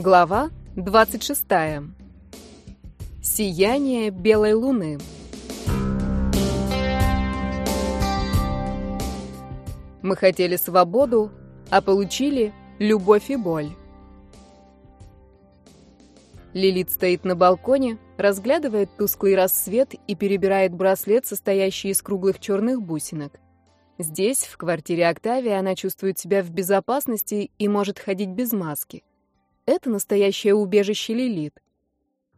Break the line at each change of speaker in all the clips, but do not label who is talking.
Глава 26. Сияние белой луны. Мы хотели свободу, а получили любовь и боль. Лилит стоит на балконе, разглядывает тусклый рассвет и перебирает браслет, состоящий из круглых черных бусинок. Здесь, в квартире Октавии, она чувствует себя в безопасности и может ходить без маски. Это настоящее убежище Лилит.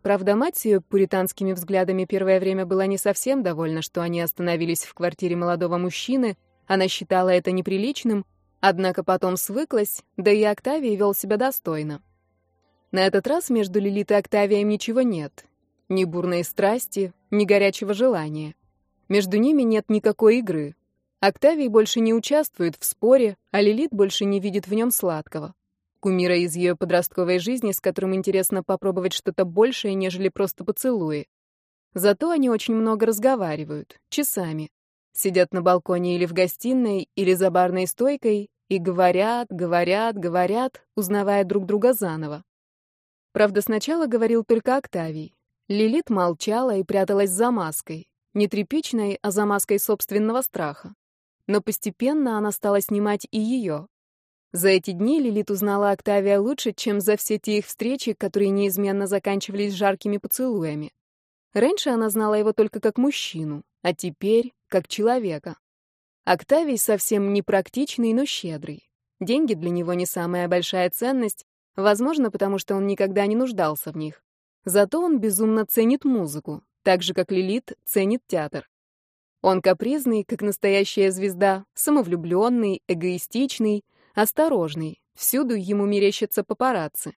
Правда, мать с ее пуританскими взглядами первое время была не совсем довольна, что они остановились в квартире молодого мужчины, она считала это неприличным, однако потом свыклась, да и Октавий вел себя достойно. На этот раз между Лилит и Октавием ничего нет. Ни бурной страсти, ни горячего желания. Между ними нет никакой игры. Октавий больше не участвует в споре, а Лилит больше не видит в нем сладкого. Кумира из ее подростковой жизни, с которым интересно попробовать что-то большее, нежели просто поцелуи. Зато они очень много разговаривают, часами. Сидят на балконе или в гостиной, или за барной стойкой и говорят, говорят, говорят, узнавая друг друга заново. Правда, сначала говорил только Октавий. Лилит молчала и пряталась за маской. Не тряпичной, а за маской собственного страха но постепенно она стала снимать и ее. За эти дни Лилит узнала Октавия лучше, чем за все те их встречи, которые неизменно заканчивались жаркими поцелуями. Раньше она знала его только как мужчину, а теперь — как человека. Октавий совсем не практичный, но щедрый. Деньги для него не самая большая ценность, возможно, потому что он никогда не нуждался в них. Зато он безумно ценит музыку, так же, как Лилит ценит театр. Он капризный, как настоящая звезда, самовлюбленный, эгоистичный, осторожный. Всюду ему мерещатся папарацци.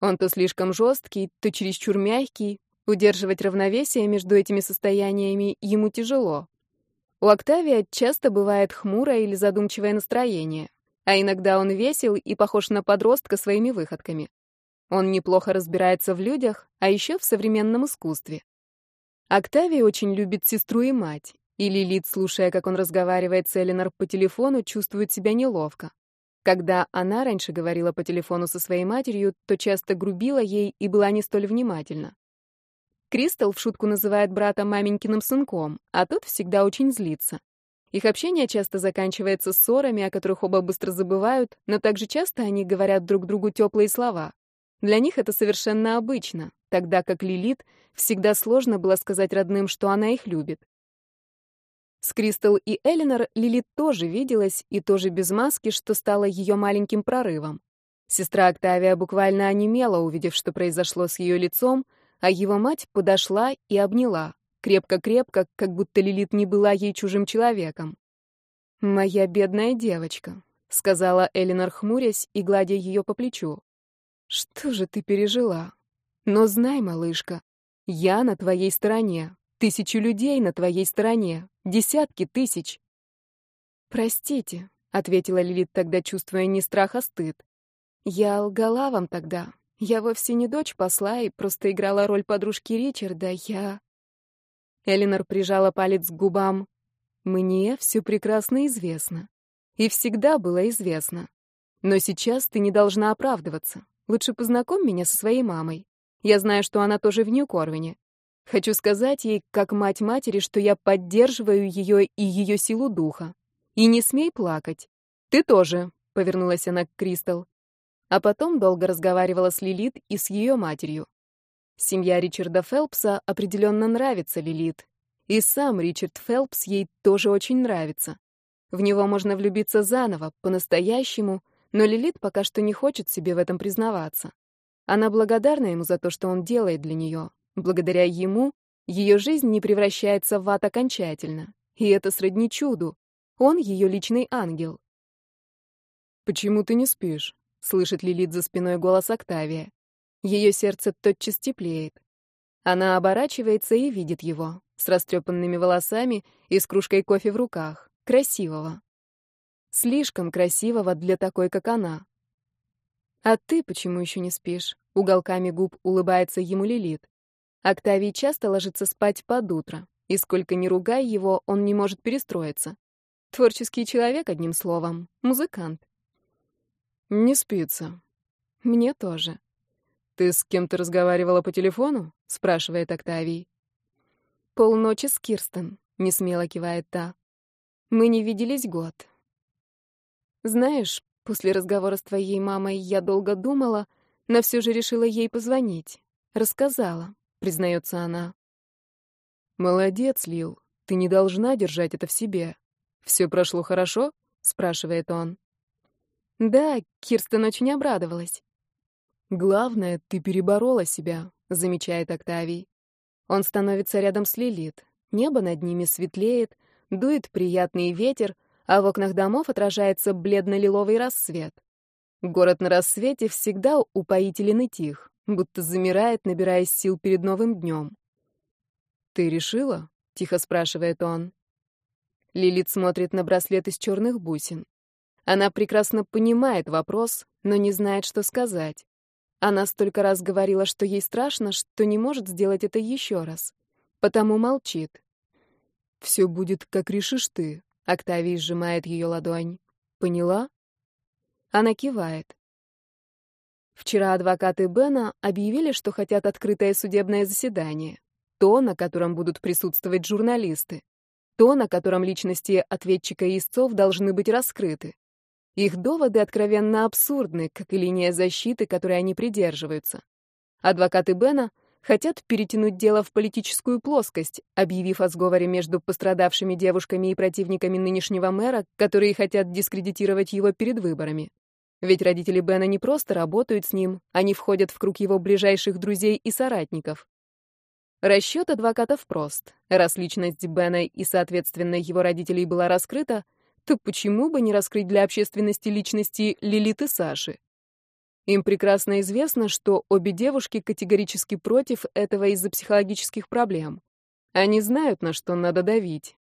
Он то слишком жесткий, то чересчур мягкий. Удерживать равновесие между этими состояниями ему тяжело. У Октавия часто бывает хмурое или задумчивое настроение, а иногда он весел и похож на подростка своими выходками. Он неплохо разбирается в людях, а еще в современном искусстве. Октавий очень любит сестру и мать, и Лилит, слушая, как он разговаривает с Эленор по телефону, чувствует себя неловко. Когда она раньше говорила по телефону со своей матерью, то часто грубила ей и была не столь внимательна. Кристал в шутку называет брата маменькиным сынком, а тот всегда очень злится. Их общение часто заканчивается ссорами, о которых оба быстро забывают, но также часто они говорят друг другу теплые слова. Для них это совершенно обычно, тогда как Лилит всегда сложно было сказать родным, что она их любит. С Кристал и Элинор Лилит тоже виделась, и тоже без маски, что стало ее маленьким прорывом. Сестра Октавия буквально онемела, увидев, что произошло с ее лицом, а его мать подошла и обняла, крепко-крепко, как будто Лилит не была ей чужим человеком. «Моя бедная девочка», — сказала Элинор, хмурясь и гладя ее по плечу. Что же ты пережила? Но знай, малышка, я на твоей стороне. Тысячи людей на твоей стороне. Десятки тысяч. Простите, ответила Лилит тогда, чувствуя не страх, а стыд. Я лгала вам тогда. Я вовсе не дочь посла и просто играла роль подружки Ричарда. Я... Элинор прижала палец к губам. Мне все прекрасно известно. И всегда было известно. Но сейчас ты не должна оправдываться. Лучше познакомь меня со своей мамой. Я знаю, что она тоже в Нью-Корвине. Хочу сказать ей, как мать матери, что я поддерживаю ее и ее силу духа. И не смей плакать. Ты тоже, — повернулась она к Кристал. А потом долго разговаривала с Лилит и с ее матерью. Семья Ричарда Фелпса определенно нравится Лилит. И сам Ричард Фелпс ей тоже очень нравится. В него можно влюбиться заново, по-настоящему — но Лилит пока что не хочет себе в этом признаваться. Она благодарна ему за то, что он делает для нее. Благодаря ему ее жизнь не превращается в ад окончательно. И это сродни чуду. Он ее личный ангел.
«Почему ты не спишь?» — слышит Лилит за спиной голос Октавия.
Ее сердце тотчас теплеет. Она оборачивается и видит его, с растрепанными волосами и с кружкой кофе в руках, красивого. Слишком красивого для такой, как она. «А ты почему еще не спишь?» — уголками губ улыбается ему Лилит. Октавий часто ложится спать под утро, и сколько ни ругай его, он не может перестроиться. Творческий человек, одним словом, музыкант.
«Не спится».
«Мне тоже».
«Ты с кем-то разговаривала по телефону?» — спрашивает Октавий.
«Полночи с Кирстен», — несмело кивает та. «Мы не виделись год. Знаешь, после разговора с твоей мамой я долго думала, но все же решила ей позвонить. Рассказала», — признается она.
«Молодец, Лил. Ты не должна держать это в себе. Все прошло хорошо?» — спрашивает он.
«Да, Кирстен очень обрадовалась».
«Главное, ты переборола себя», — замечает Октавий. Он становится рядом с Лилит. Небо над ними светлеет, дует приятный ветер, а в окнах домов отражается бледно-лиловый рассвет. Город на рассвете всегда упоителен и тих, будто замирает, набираясь сил перед новым днем. «Ты решила?» — тихо спрашивает он. Лилит смотрит на браслет из черных бусин. Она прекрасно понимает вопрос, но не знает, что сказать. Она столько раз говорила, что ей страшно, что не может сделать это еще раз. Потому молчит. «Все будет, как решишь ты», — Октавий сжимает ее ладонь. «Поняла?» Она кивает. Вчера адвокаты Бена объявили, что хотят открытое судебное заседание. То, на котором будут присутствовать журналисты. То, на котором личности ответчика и истцов должны быть раскрыты. Их доводы откровенно абсурдны, как и линия защиты, которой они придерживаются. Адвокаты Бена хотят перетянуть дело в политическую плоскость, объявив о сговоре между пострадавшими девушками и противниками нынешнего мэра, которые хотят дискредитировать его перед выборами. Ведь родители Бена не просто работают с ним, они входят в круг его ближайших друзей и соратников. Расчет адвокатов прост. Раз личность Бена и, соответственно, его родителей была раскрыта, то почему бы не раскрыть для общественности личности Лилит и Саши? Им прекрасно известно, что обе девушки категорически против этого из-за психологических проблем. Они знают, на что надо давить.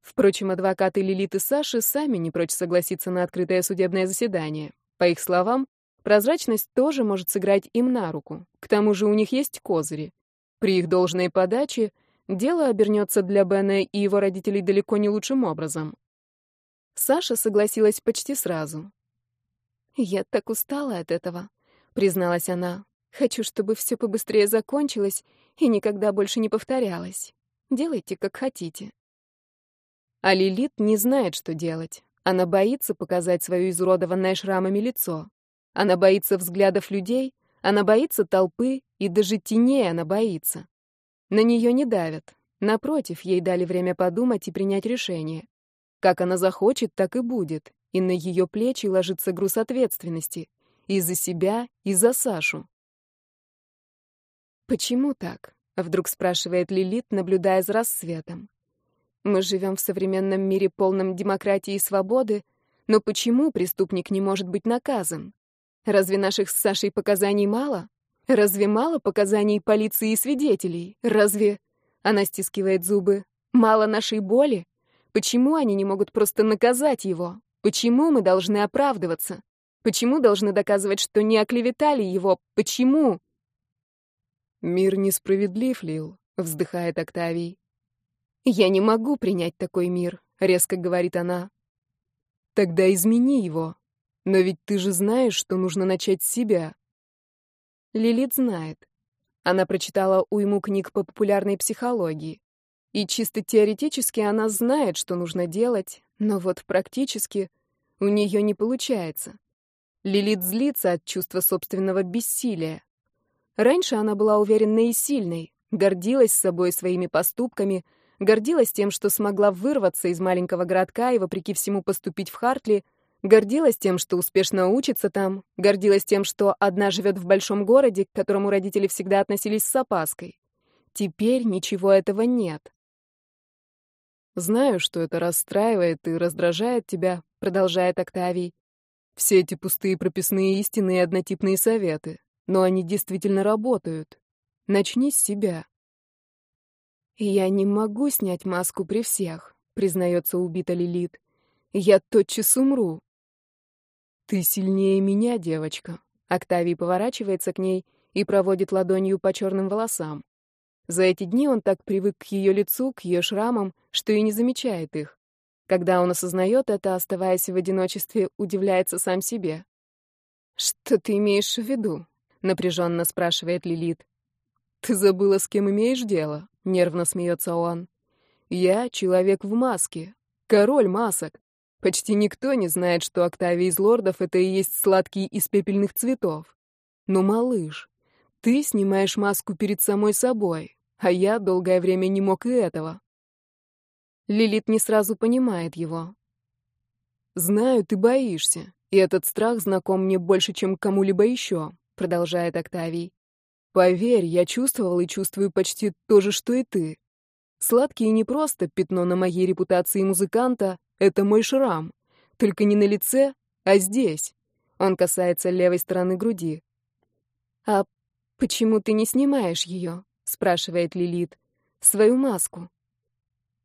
Впрочем, адвокаты Лилит и Саши сами не прочь согласиться на открытое судебное заседание. По их словам, прозрачность тоже может сыграть им на руку. К тому же у них есть козыри. При их должной подаче дело обернется для Бена и его родителей далеко не лучшим образом. Саша согласилась почти сразу.
«Я так устала от этого», — призналась она. «Хочу, чтобы все побыстрее закончилось и никогда больше не повторялось. Делайте, как хотите».
А Лилит не знает, что делать. Она боится показать свое изуродованное шрамами лицо. Она боится взглядов людей, она боится толпы, и даже теней она боится. На нее не давят. Напротив, ей дали время подумать и принять решение. Как она захочет, так и будет. И на ее плечи ложится груз ответственности. И за себя, и за Сашу.
«Почему так?» — вдруг спрашивает Лилит, наблюдая за рассветом. «Мы живем в современном мире, полном демократии и свободы, но почему преступник не может быть наказан? Разве наших с Сашей показаний мало? Разве мало показаний полиции и свидетелей? Разве...» Она стискивает зубы. «Мало нашей боли? Почему они не могут просто наказать его? Почему мы должны оправдываться? Почему должны доказывать, что не оклеветали его? Почему?
Мир несправедлив, Лил, вздыхает Октавий.
Я не могу принять такой мир, резко говорит она.
Тогда измени его. Но ведь ты же знаешь, что нужно начать с себя.
Лилит знает. Она прочитала уйму книг по популярной психологии. И чисто теоретически она знает, что нужно делать, но вот практически у нее не получается. Лилит злится от чувства собственного бессилия. Раньше она была уверенной и сильной, гордилась собой своими поступками, гордилась тем, что смогла вырваться из маленького городка и, вопреки всему, поступить в Хартли, гордилась тем, что успешно учится там, гордилась тем, что одна живет в большом городе, к которому родители всегда относились с опаской. Теперь ничего этого нет.
«Знаю, что это расстраивает и раздражает тебя», — продолжает Октавий. «Все эти пустые прописные истины и однотипные советы. Но они действительно работают. Начни с себя».
«Я не могу снять маску при всех», — признается убита Лилит. «Я тотчас умру».
«Ты сильнее меня, девочка». Октавий поворачивается к ней и проводит ладонью по черным волосам. За эти дни он так привык к ее лицу, к ее шрамам, что и не замечает их. Когда он осознает это, оставаясь в одиночестве, удивляется сам себе.
«Что ты имеешь в виду?» — напряженно спрашивает Лилит. «Ты забыла, с кем имеешь дело?» — нервно смеется он. «Я — человек в маске, король масок. Почти никто не знает, что Октавий из лордов — это и есть сладкий из пепельных цветов. Но, малыш, ты снимаешь маску перед самой собой, а я долгое время не мог и этого». Лилит не сразу понимает его. «Знаю, ты боишься, и этот страх знаком мне больше, чем кому-либо еще», — продолжает Октавий. «Поверь, я чувствовал и чувствую почти то же, что и ты. Сладкий не просто пятно на моей репутации музыканта, это мой шрам. Только не на лице, а здесь». Он касается левой стороны груди.
«А почему ты не снимаешь ее?» — спрашивает Лилит. «Свою маску».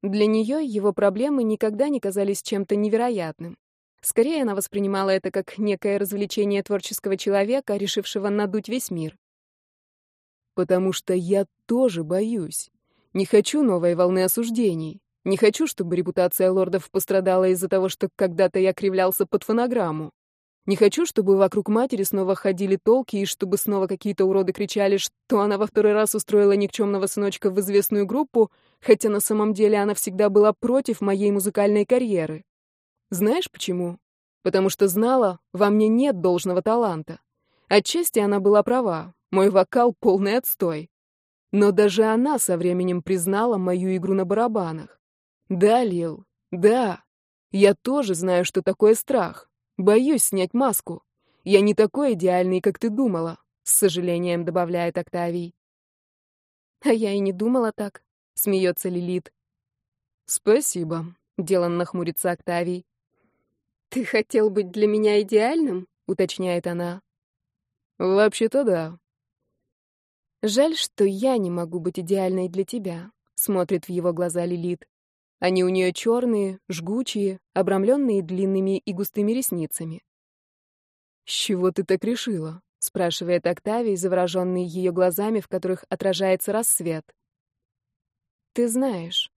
Для нее его проблемы никогда не казались чем-то невероятным. Скорее, она воспринимала это как некое развлечение творческого человека, решившего надуть весь мир.
«Потому что я тоже боюсь. Не хочу новой волны осуждений. Не хочу, чтобы репутация лордов пострадала из-за того, что когда-то я кривлялся под фонограмму. Не хочу, чтобы вокруг матери снова ходили толки, и чтобы снова какие-то уроды кричали, что она во второй раз устроила никчемного сыночка в известную группу, хотя на самом деле она всегда была против моей музыкальной карьеры. Знаешь почему? Потому что знала, во мне нет должного таланта. Отчасти она была права, мой вокал — полный отстой. Но даже она со временем признала мою игру на барабанах. Да, Лил, да, я тоже знаю, что такое страх. Боюсь снять маску. Я не такой идеальный, как ты думала, с сожалением добавляет Октавий.
А я и не думала так, смеется Лилит.
Спасибо, деланно хмурится Октавий.
Ты хотел быть для меня идеальным? уточняет она.
Вообще-то да.
Жаль, что я не могу быть идеальной для тебя, смотрит в его глаза Лилит. Они у нее черные, жгучие, обрамленные длинными и густыми ресницами.
«С чего ты так решила?» — спрашивает Октавий, завороженный ее глазами, в которых отражается рассвет.
«Ты знаешь».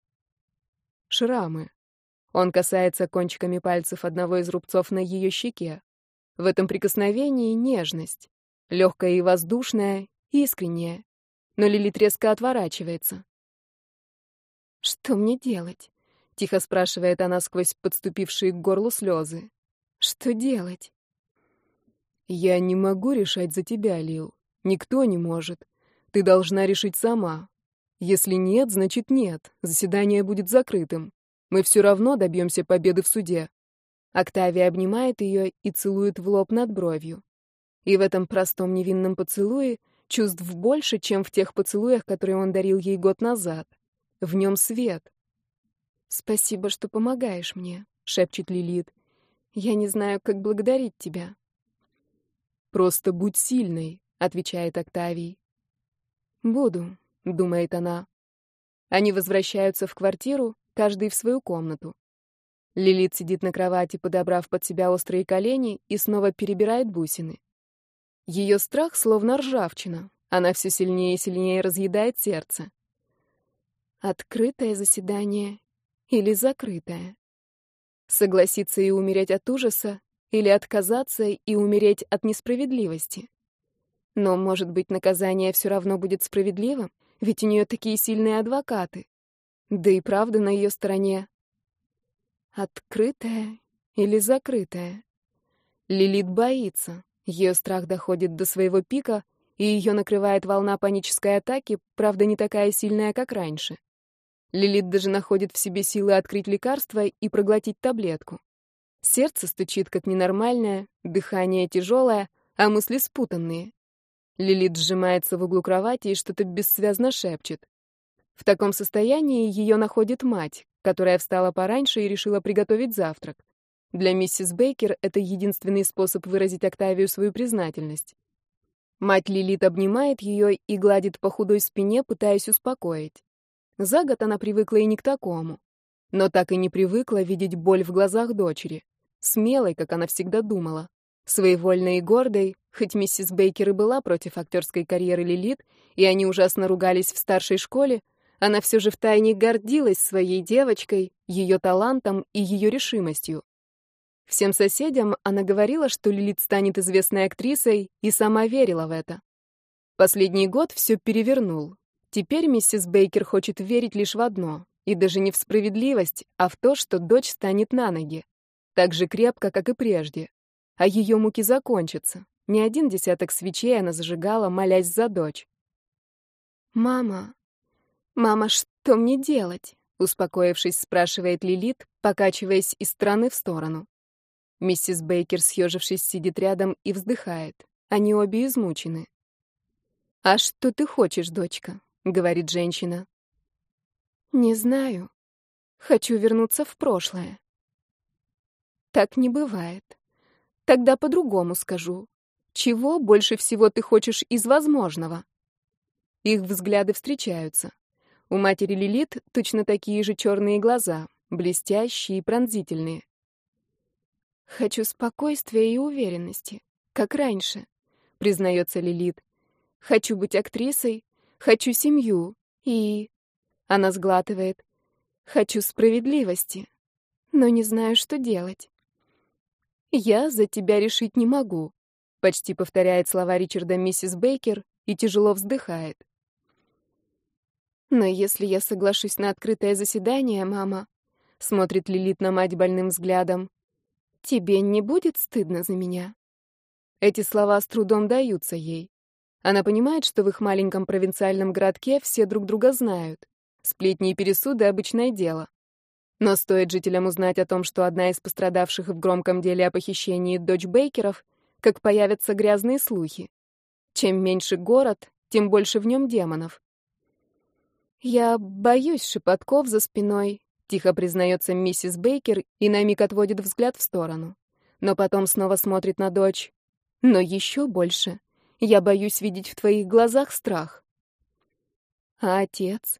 «Шрамы». Он касается кончиками пальцев одного из рубцов на ее щеке. В этом прикосновении нежность. Легкая и воздушная, искренняя. Но Лилит резко отворачивается.
«Что мне делать?»
— тихо спрашивает она сквозь подступившие к горлу слезы.
«Что делать?»
«Я не могу решать за тебя, Лил. Никто не может. Ты должна решить сама. Если нет, значит нет. Заседание будет закрытым. Мы все равно добьемся победы в суде». Октавия обнимает ее и целует в лоб над бровью. И в этом простом невинном поцелуе чувств больше, чем в тех поцелуях, которые он дарил ей год назад. В нем свет.
«Спасибо, что помогаешь мне», — шепчет Лилит. «Я не знаю, как благодарить тебя».
«Просто будь сильной», — отвечает Октавий.
«Буду», — думает она.
Они возвращаются в квартиру, каждый в свою комнату. Лилит сидит на кровати, подобрав под себя острые колени, и снова перебирает бусины. Ее страх словно ржавчина. Она все сильнее и сильнее разъедает сердце.
Открытое заседание или закрытая.
Согласиться и умереть от ужаса, или отказаться и умереть от несправедливости.
Но, может быть, наказание все равно будет справедливым, ведь у нее такие сильные адвокаты. Да и правда на ее стороне. Открытая или закрытая?
Лилит боится. Ее страх доходит до своего пика, и ее накрывает волна панической атаки, правда, не такая сильная, как раньше. Лилит даже находит в себе силы открыть лекарство и проглотить таблетку. Сердце стучит как ненормальное, дыхание тяжелое, а мысли спутанные. Лилит сжимается в углу кровати и что-то бессвязно шепчет. В таком состоянии ее находит мать, которая встала пораньше и решила приготовить завтрак. Для миссис Бейкер это единственный способ выразить Октавию свою признательность. Мать Лилит обнимает ее и гладит по худой спине, пытаясь успокоить. За год она привыкла и не к такому. Но так и не привыкла видеть боль в глазах дочери. Смелой, как она всегда думала. Своевольной и гордой, хоть миссис Бейкер и была против актерской карьеры Лилит, и они ужасно ругались в старшей школе, она все же втайне гордилась своей девочкой, ее талантом и ее решимостью. Всем соседям она говорила, что Лилит станет известной актрисой, и сама верила в это. Последний год все перевернул. Теперь миссис Бейкер хочет верить лишь в одно, и даже не в справедливость, а в то, что дочь станет на ноги. Так же крепко, как и прежде. А ее муки закончатся. Ни один десяток свечей она зажигала, молясь за дочь.
«Мама, мама, что мне делать?» Успокоившись, спрашивает Лилит, покачиваясь из стороны в сторону.
Миссис Бейкер, съежившись, сидит рядом и вздыхает. Они обе измучены.
«А что ты хочешь, дочка?» — говорит женщина. «Не знаю. Хочу вернуться в прошлое». «Так не бывает. Тогда по-другому скажу. Чего больше всего ты хочешь из возможного?»
Их взгляды встречаются. У матери Лилит точно такие же черные глаза, блестящие и пронзительные.
«Хочу спокойствия и уверенности, как раньше», — признается Лилит. «Хочу быть актрисой, хочу семью и...» Она сглатывает. «Хочу справедливости, но не знаю, что делать». «Я за тебя решить не могу», — почти повторяет слова Ричарда миссис Бейкер и тяжело вздыхает. Но если я соглашусь на открытое заседание, мама, смотрит Лилит на мать больным взглядом, тебе не будет стыдно за меня?
Эти слова с трудом даются ей. Она понимает, что в их маленьком провинциальном городке все друг друга знают. Сплетни и пересуды — обычное дело. Но стоит жителям узнать о том, что одна из пострадавших в громком деле о похищении дочь Бейкеров, как появятся грязные слухи. Чем меньше город, тем больше в нем демонов.
«Я боюсь шепотков за спиной», — тихо признается миссис Бейкер и на миг отводит взгляд в сторону. Но потом снова смотрит на дочь. «Но еще больше. Я боюсь видеть в твоих глазах страх». А отец?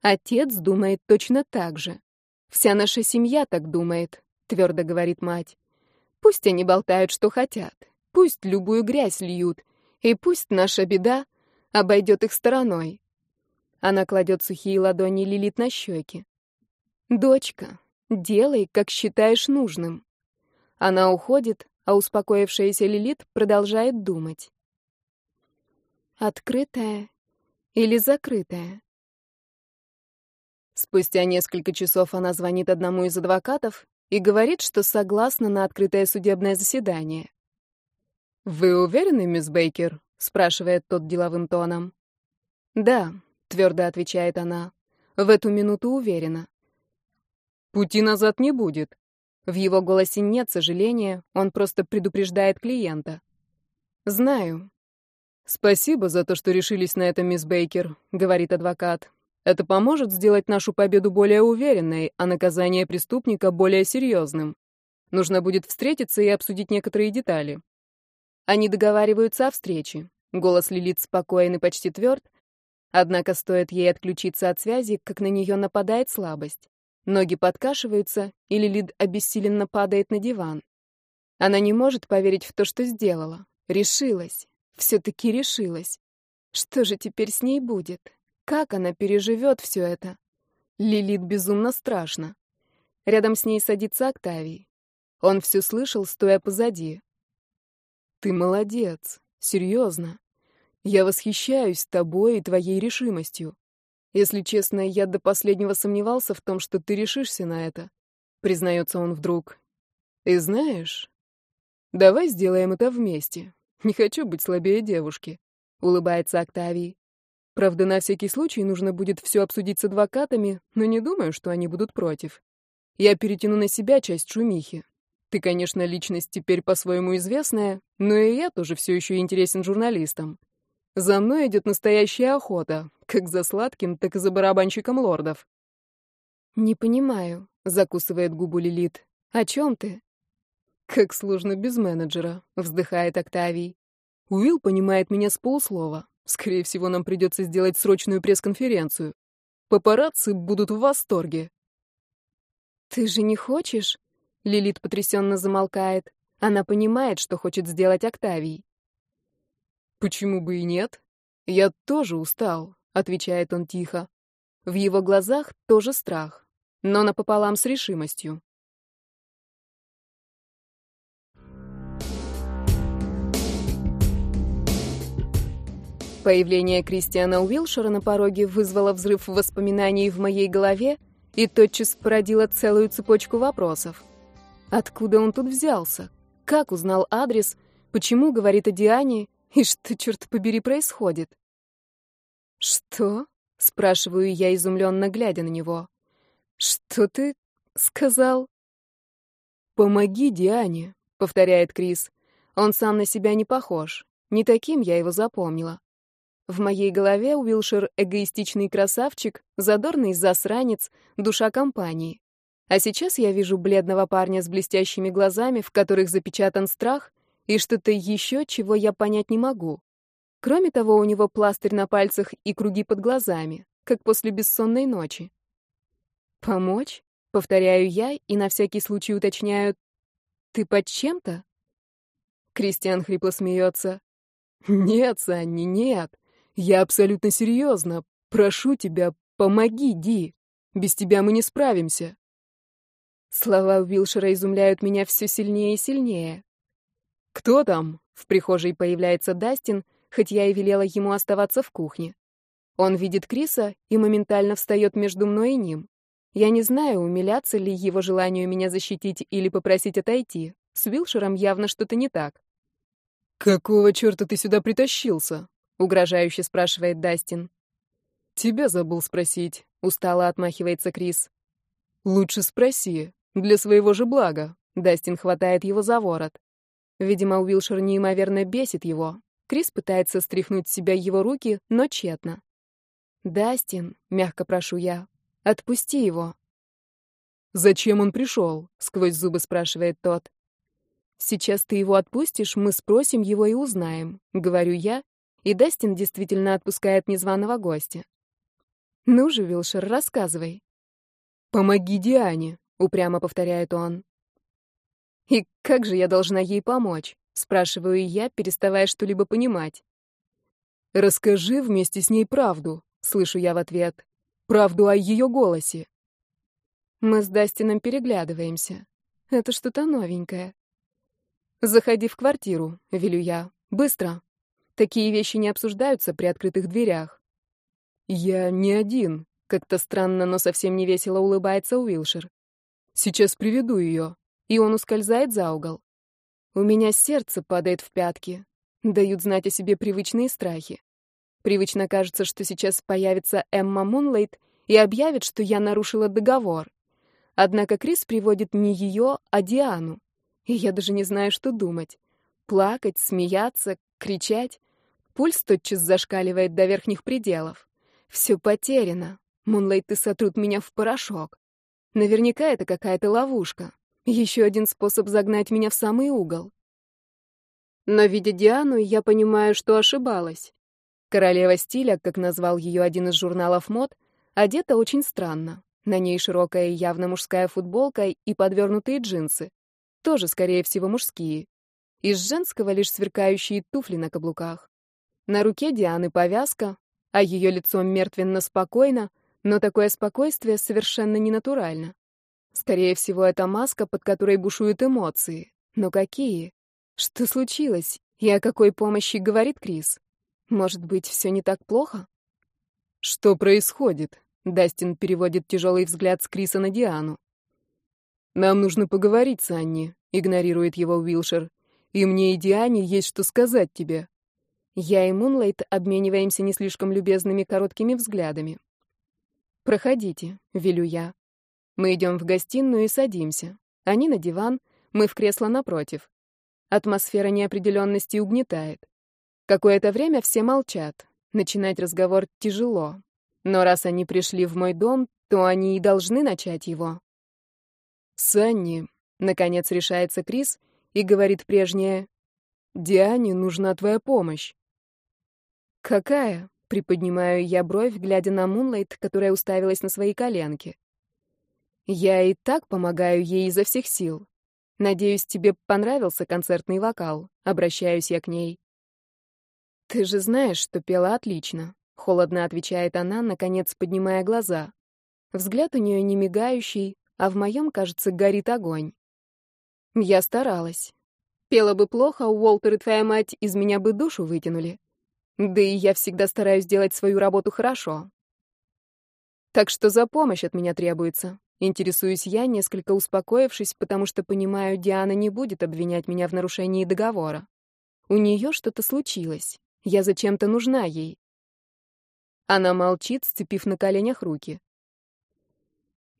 Отец думает точно так же. Вся наша семья так думает, твердо говорит мать. Пусть они болтают, что хотят. Пусть любую грязь льют. И пусть наша беда обойдет их стороной. Она кладет сухие ладони Лилит на щеки. «Дочка, делай, как считаешь нужным». Она уходит, а успокоившаяся Лилит продолжает думать. Открытая или закрытая?
Спустя несколько часов она звонит одному из адвокатов и говорит, что согласна на открытое судебное заседание. «Вы уверены, мисс Бейкер?» — спрашивает тот деловым тоном. «Да», твердо отвечает она. В эту минуту уверена. Пути назад не будет. В его голосе нет сожаления, он просто предупреждает клиента. Знаю. Спасибо за то, что решились на это, мисс Бейкер, говорит адвокат. Это поможет сделать нашу победу более уверенной, а наказание преступника более серьезным. Нужно будет встретиться и обсудить некоторые детали. Они договариваются о встрече. Голос Лилит спокоен и почти тверд, Однако стоит ей отключиться от связи, как на нее нападает слабость. Ноги подкашиваются, и Лилит обессиленно падает на диван. Она не может поверить в то, что сделала. Решилась. Все-таки решилась. Что же теперь с ней будет? Как она переживет все это? Лилит безумно страшно. Рядом с ней садится Октавий. Он все слышал, стоя позади. «Ты молодец. Серьезно. Я восхищаюсь тобой и твоей решимостью. Если честно, я до последнего сомневался в том, что ты решишься на это, признается он вдруг. И знаешь, давай сделаем это вместе. Не хочу быть слабее девушки, улыбается Октавий. Правда, на всякий случай нужно будет все обсудить с адвокатами, но не думаю, что они будут против. Я перетяну на себя часть шумихи. Ты, конечно, личность теперь по-своему известная, но и я тоже все еще интересен журналистам. За мной идет настоящая охота, как за сладким, так и за барабанщиком лордов.
«Не понимаю», — закусывает губу Лилит. «О чем ты?»
«Как сложно без менеджера», — вздыхает Октавий. «Уилл понимает меня с полуслова. Скорее всего, нам придется сделать срочную пресс-конференцию. Папарацци будут в восторге».
«Ты же не хочешь?» Лилит потрясенно замолкает. Она понимает, что хочет сделать Октавий.
«Почему бы и нет? Я тоже устал», — отвечает он тихо. В его глазах тоже страх, но напополам с решимостью. Появление Кристиана Уилшера на пороге вызвало взрыв воспоминаний в моей голове и тотчас породило целую цепочку вопросов. Откуда он тут взялся? Как узнал адрес? Почему говорит о Диане? И что, черт побери, происходит? «Что?» — спрашиваю я, изумленно глядя на него. «Что ты сказал?» «Помоги Диане», — повторяет Крис. Он сам на себя не похож. Не таким я его запомнила. В моей голове Уилшир — эгоистичный красавчик, задорный засранец, душа компании. А сейчас я вижу бледного парня с блестящими глазами, в которых запечатан страх, и что-то еще, чего я понять не могу. Кроме того, у него пластырь на пальцах и круги под глазами, как после бессонной ночи. «Помочь?» — повторяю я и на всякий случай уточняю. «Ты под чем-то?» Кристиан хрипло смеется. «Нет, Санни, нет. Я абсолютно серьезно. Прошу тебя, помоги, Ди. Без тебя мы не справимся». Слова Уилшера изумляют меня все сильнее и сильнее. «Кто там?» — в прихожей появляется Дастин, хоть я и велела ему оставаться в кухне. Он видит Криса и моментально встает между мной и ним. Я не знаю, умиляться ли его желанию меня защитить или попросить отойти. С Уилшером явно что-то не так. «Какого черта ты сюда притащился?» — угрожающе спрашивает Дастин. «Тебя забыл спросить», — устало отмахивается Крис. «Лучше спроси. Для своего же блага». Дастин хватает его за ворот. Видимо, Уилшер неимоверно бесит его. Крис пытается стряхнуть с себя его руки, но тщетно. «Дастин», — мягко прошу я, — «отпусти его». «Зачем он пришел?» — сквозь зубы спрашивает тот. Сейчас ты его отпустишь, мы спросим его и узнаем, говорю я, и Дастин действительно отпускает незваного гостя. Ну же, Вилшер, рассказывай. Помоги Диане, упрямо повторяет он. И как же я должна ей помочь? спрашиваю я, переставая что-либо понимать. Расскажи вместе с ней правду, слышу я в ответ. Правду о ее голосе. Мы с Дастином переглядываемся. Это что-то новенькое. «Заходи в квартиру», — велю я. «Быстро. Такие вещи не обсуждаются при открытых дверях». «Я не один», — как-то странно, но совсем не весело улыбается Уилшир. «Сейчас приведу ее». И он ускользает за угол. У меня сердце падает в пятки. Дают знать о себе привычные страхи. Привычно кажется, что сейчас появится Эмма Мунлейт и объявит, что я нарушила договор. Однако Крис приводит не ее, а Диану и я даже не знаю, что думать. Плакать, смеяться, кричать. Пульс тотчас зашкаливает до верхних пределов. Все потеряно. Мунлайты сотрут меня в порошок. Наверняка это какая-то ловушка. Еще один способ загнать меня в самый угол. Но, видя Диану, я понимаю, что ошибалась. Королева стиля, как назвал ее один из журналов мод, одета очень странно. На ней широкая и явно мужская футболка и подвернутые джинсы тоже, скорее всего, мужские. Из женского лишь сверкающие туфли на каблуках. На руке Дианы повязка, а ее лицо мертвенно спокойно, но такое спокойствие совершенно ненатурально. Скорее всего, это маска, под которой бушуют эмоции. Но какие? Что случилось? И о какой помощи говорит Крис? Может быть, все не так плохо? Что происходит? Дастин переводит тяжелый взгляд с Криса на Диану. «Нам нужно поговорить, Санни», — игнорирует его Уилшер. «И мне и Диане есть что сказать тебе». Я и Мунлайт обмениваемся не слишком любезными короткими взглядами. «Проходите», — велю я. Мы идем в гостиную и садимся. Они на диван, мы в кресло напротив. Атмосфера неопределенности угнетает. Какое-то время все молчат. Начинать разговор тяжело. Но раз они пришли в мой дом, то они и должны начать его. «Санни», — наконец решается Крис и говорит прежнее, «Диане нужна твоя помощь». «Какая?» — приподнимаю я бровь, глядя на Мунлайт, которая уставилась на свои коленки. «Я и так помогаю ей изо всех сил. Надеюсь, тебе понравился концертный вокал», — обращаюсь я к ней. «Ты же знаешь, что пела отлично», — холодно отвечает она, наконец поднимая глаза. Взгляд у нее не мигающий, а в моем, кажется, горит огонь. Я старалась. Пела бы плохо, Уолтер и твоя мать из меня бы душу вытянули. Да и я всегда стараюсь делать свою работу хорошо. Так что за помощь от меня требуется. Интересуюсь я, несколько успокоившись, потому что понимаю, Диана не будет обвинять меня в нарушении договора. У нее что-то случилось. Я зачем-то нужна ей. Она молчит, сцепив на коленях руки.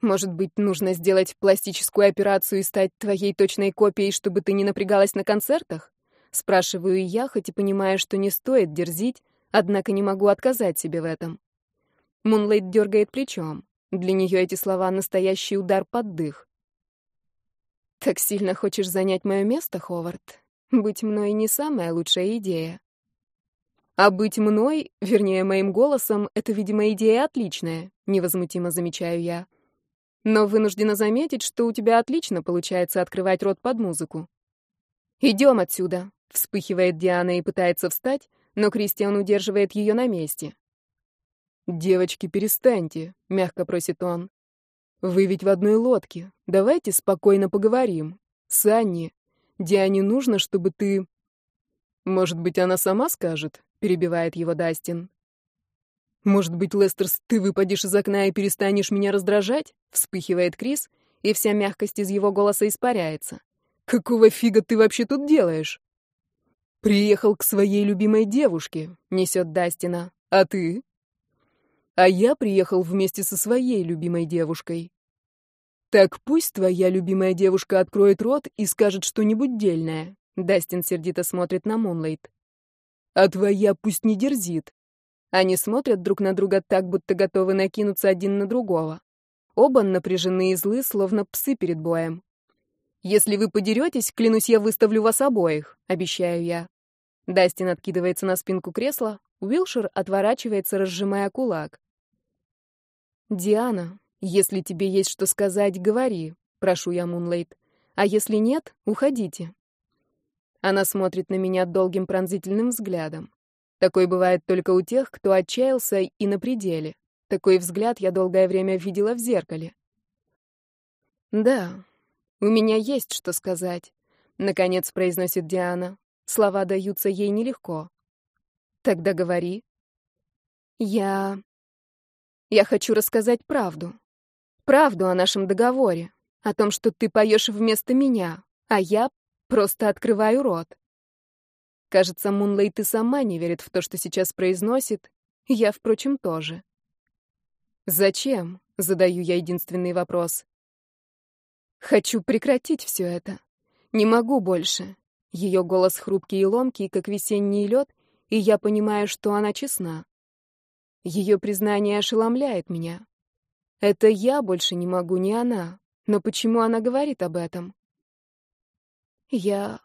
Может быть, нужно сделать пластическую операцию и стать твоей точной копией, чтобы ты не напрягалась на концертах? Спрашиваю я, хоть и понимаю, что не стоит дерзить, однако не могу отказать себе в этом. Мунлайт дергает плечом. Для нее эти слова — настоящий удар под дых. «Так сильно хочешь занять мое место, Ховард? Быть мной не самая лучшая идея». «А быть мной, вернее, моим голосом, это, видимо, идея отличная», — невозмутимо замечаю я. «Но вынуждена заметить, что у тебя отлично получается открывать рот под музыку». «Идем отсюда», Вспыхивает Диана и пытается встать, но Кристиан удерживает ее на месте. «Девочки, перестаньте», — мягко просит он. «Вы ведь в одной лодке. Давайте спокойно поговорим. Санни, Диане нужно, чтобы ты...» «Может быть, она сама скажет?» — перебивает его Дастин. «Может быть, Лестерс, ты выпадешь из окна и перестанешь меня раздражать?» — вспыхивает Крис, и вся мягкость из его голоса испаряется. «Какого фига ты вообще тут делаешь?» «Приехал к своей любимой девушке», — несет Дастина. «А ты?» «А я приехал вместе со своей любимой девушкой». «Так пусть твоя любимая девушка откроет рот и скажет что-нибудь дельное», — Дастин сердито смотрит на Мунлайт. «А твоя пусть не дерзит». Они смотрят друг на друга так, будто готовы накинуться один на другого. Оба напряжены и злы, словно псы перед боем. «Если вы подеретесь, клянусь, я выставлю вас обоих», — обещаю я. Дастин откидывается на спинку кресла, Уилшир отворачивается, разжимая кулак. «Диана, если тебе есть что сказать, говори», — прошу я Мунлейт. «А если нет, уходите». Она смотрит на меня долгим пронзительным взглядом. Такой бывает только у тех, кто отчаялся и на пределе. Такой взгляд я долгое время видела в зеркале. «Да, «У меня есть что сказать», — наконец произносит Диана. Слова даются ей нелегко. «Тогда говори». «Я... я хочу рассказать правду. Правду о нашем договоре, о том, что ты поешь вместо меня, а я просто открываю рот». Кажется, Мунлей ты сама не верит в то, что сейчас произносит. Я, впрочем, тоже. «Зачем?» — задаю я единственный вопрос. Хочу прекратить все это. Не могу больше. Ее голос хрупкий и ломкий, как весенний лед, и я понимаю, что она честна. Ее признание ошеломляет меня. Это я больше не могу, не она. Но почему она говорит об этом? Я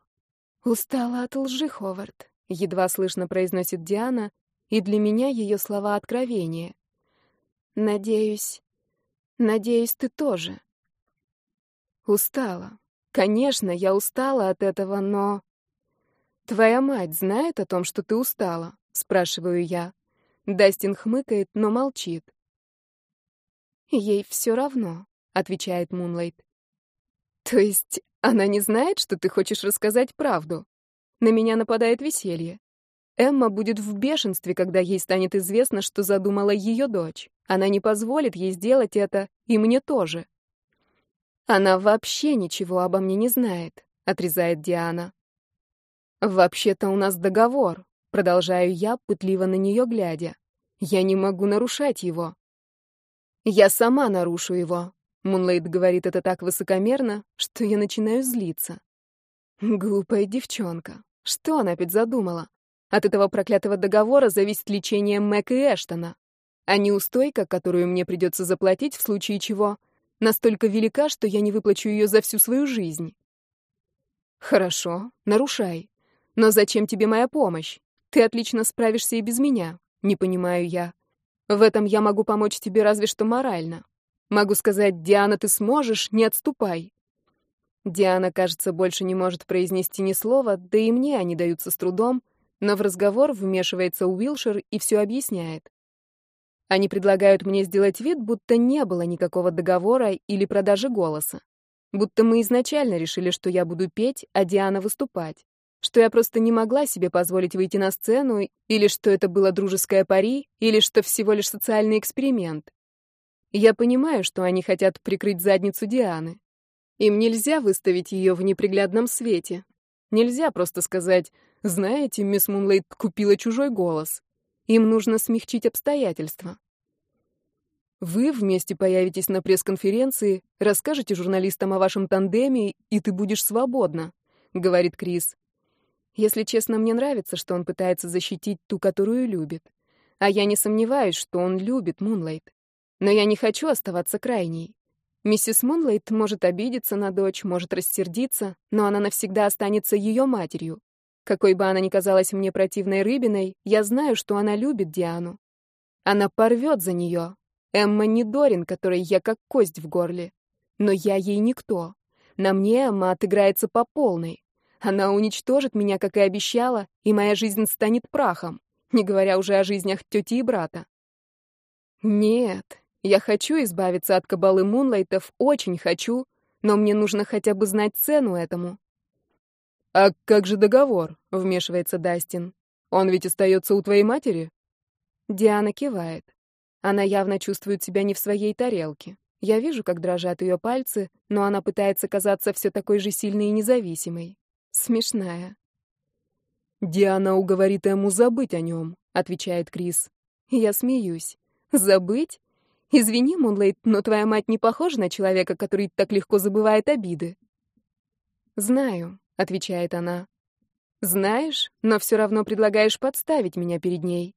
устала от лжи, Ховард, едва слышно произносит Диана, и для меня ее слова откровение. Надеюсь, надеюсь, ты тоже. Устала. Конечно, я устала от этого, но... «Твоя мать знает о том, что ты устала?» — спрашиваю я. Дастин хмыкает, но молчит. «Ей все равно», — отвечает Мунлайт. «То есть она не знает, что ты хочешь рассказать правду?» На меня нападает веселье. Эмма будет в бешенстве, когда ей станет известно, что задумала ее дочь. Она не позволит ей сделать это, и мне тоже. Она вообще ничего обо мне не знает, отрезает Диана. Вообще-то у нас договор, продолжаю я, пытливо на нее глядя. Я не могу нарушать его. Я сама нарушу его. Мунлейт говорит это так высокомерно, что я начинаю злиться. Глупая девчонка. Что она опять задумала? От этого проклятого договора зависит лечение Мэг и Эштона. А неустойка, которую мне придется заплатить в случае чего, настолько велика, что я не выплачу ее за всю свою жизнь. Хорошо, нарушай. Но зачем тебе моя помощь? Ты отлично справишься и без меня. Не понимаю я. В этом я могу помочь тебе разве что морально. Могу сказать, Диана, ты сможешь, не отступай. Диана, кажется, больше не может произнести ни слова, да и мне они даются с трудом, но в разговор вмешивается Уилшир и все объясняет. Они предлагают мне сделать вид, будто не было никакого договора или продажи голоса. Будто мы изначально решили, что я буду петь, а Диана выступать. Что я просто не могла себе позволить выйти на сцену, или что это было дружеское пари, или что всего лишь социальный эксперимент. Я понимаю, что они хотят прикрыть задницу Дианы. Им нельзя выставить ее в неприглядном свете. Нельзя просто сказать, знаете, мисс Мунлейт купила чужой голос. Им нужно смягчить обстоятельства. Вы вместе появитесь на пресс-конференции, расскажете журналистам о вашем тандеме, и ты будешь свободна, говорит Крис. Если честно, мне нравится, что он пытается защитить ту, которую любит. А я не сомневаюсь, что он любит Мунлайт. Но я не хочу оставаться крайней. Миссис Мунлайт может обидеться на дочь, может рассердиться, но она навсегда останется ее матерью. Какой бы она ни казалась мне противной рыбиной, я знаю, что она любит Диану. Она порвет за нее, Эмма не Дорин, которой я как кость в горле. Но я ей никто. На мне Эмма отыграется по полной. Она уничтожит меня, как и обещала, и моя жизнь станет прахом, не говоря уже о жизнях тети и брата. Нет, я хочу избавиться от кабалы Мунлайтов, очень хочу, но мне нужно хотя бы знать цену этому. «А как же договор?» — вмешивается Дастин. «Он ведь остается у твоей матери?» Диана кивает. Она явно чувствует себя не в своей тарелке. Я вижу, как дрожат ее пальцы, но она пытается казаться все такой же сильной и независимой. Смешная. «Диана уговорит ему забыть о нем», — отвечает Крис. Я смеюсь. «Забыть? Извини, Мунлейт, но твоя мать не похожа на человека, который так легко забывает обиды». «Знаю», — отвечает она. «Знаешь, но все равно предлагаешь подставить меня перед ней».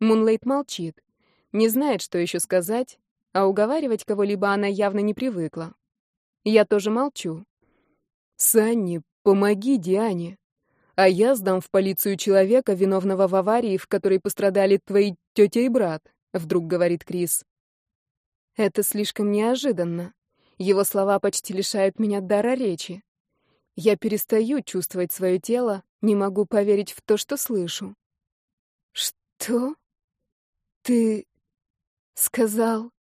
Мунлейт молчит. Не знает, что еще сказать, а уговаривать кого-либо она явно не привыкла. Я тоже молчу. «Санни, помоги Диане, а я сдам в полицию человека, виновного в аварии, в которой пострадали твои тетя и брат», — вдруг говорит Крис. Это слишком неожиданно. Его слова почти лишают меня дара речи. Я перестаю чувствовать свое тело, не могу поверить в то, что слышу. «Что? Ты Сказал.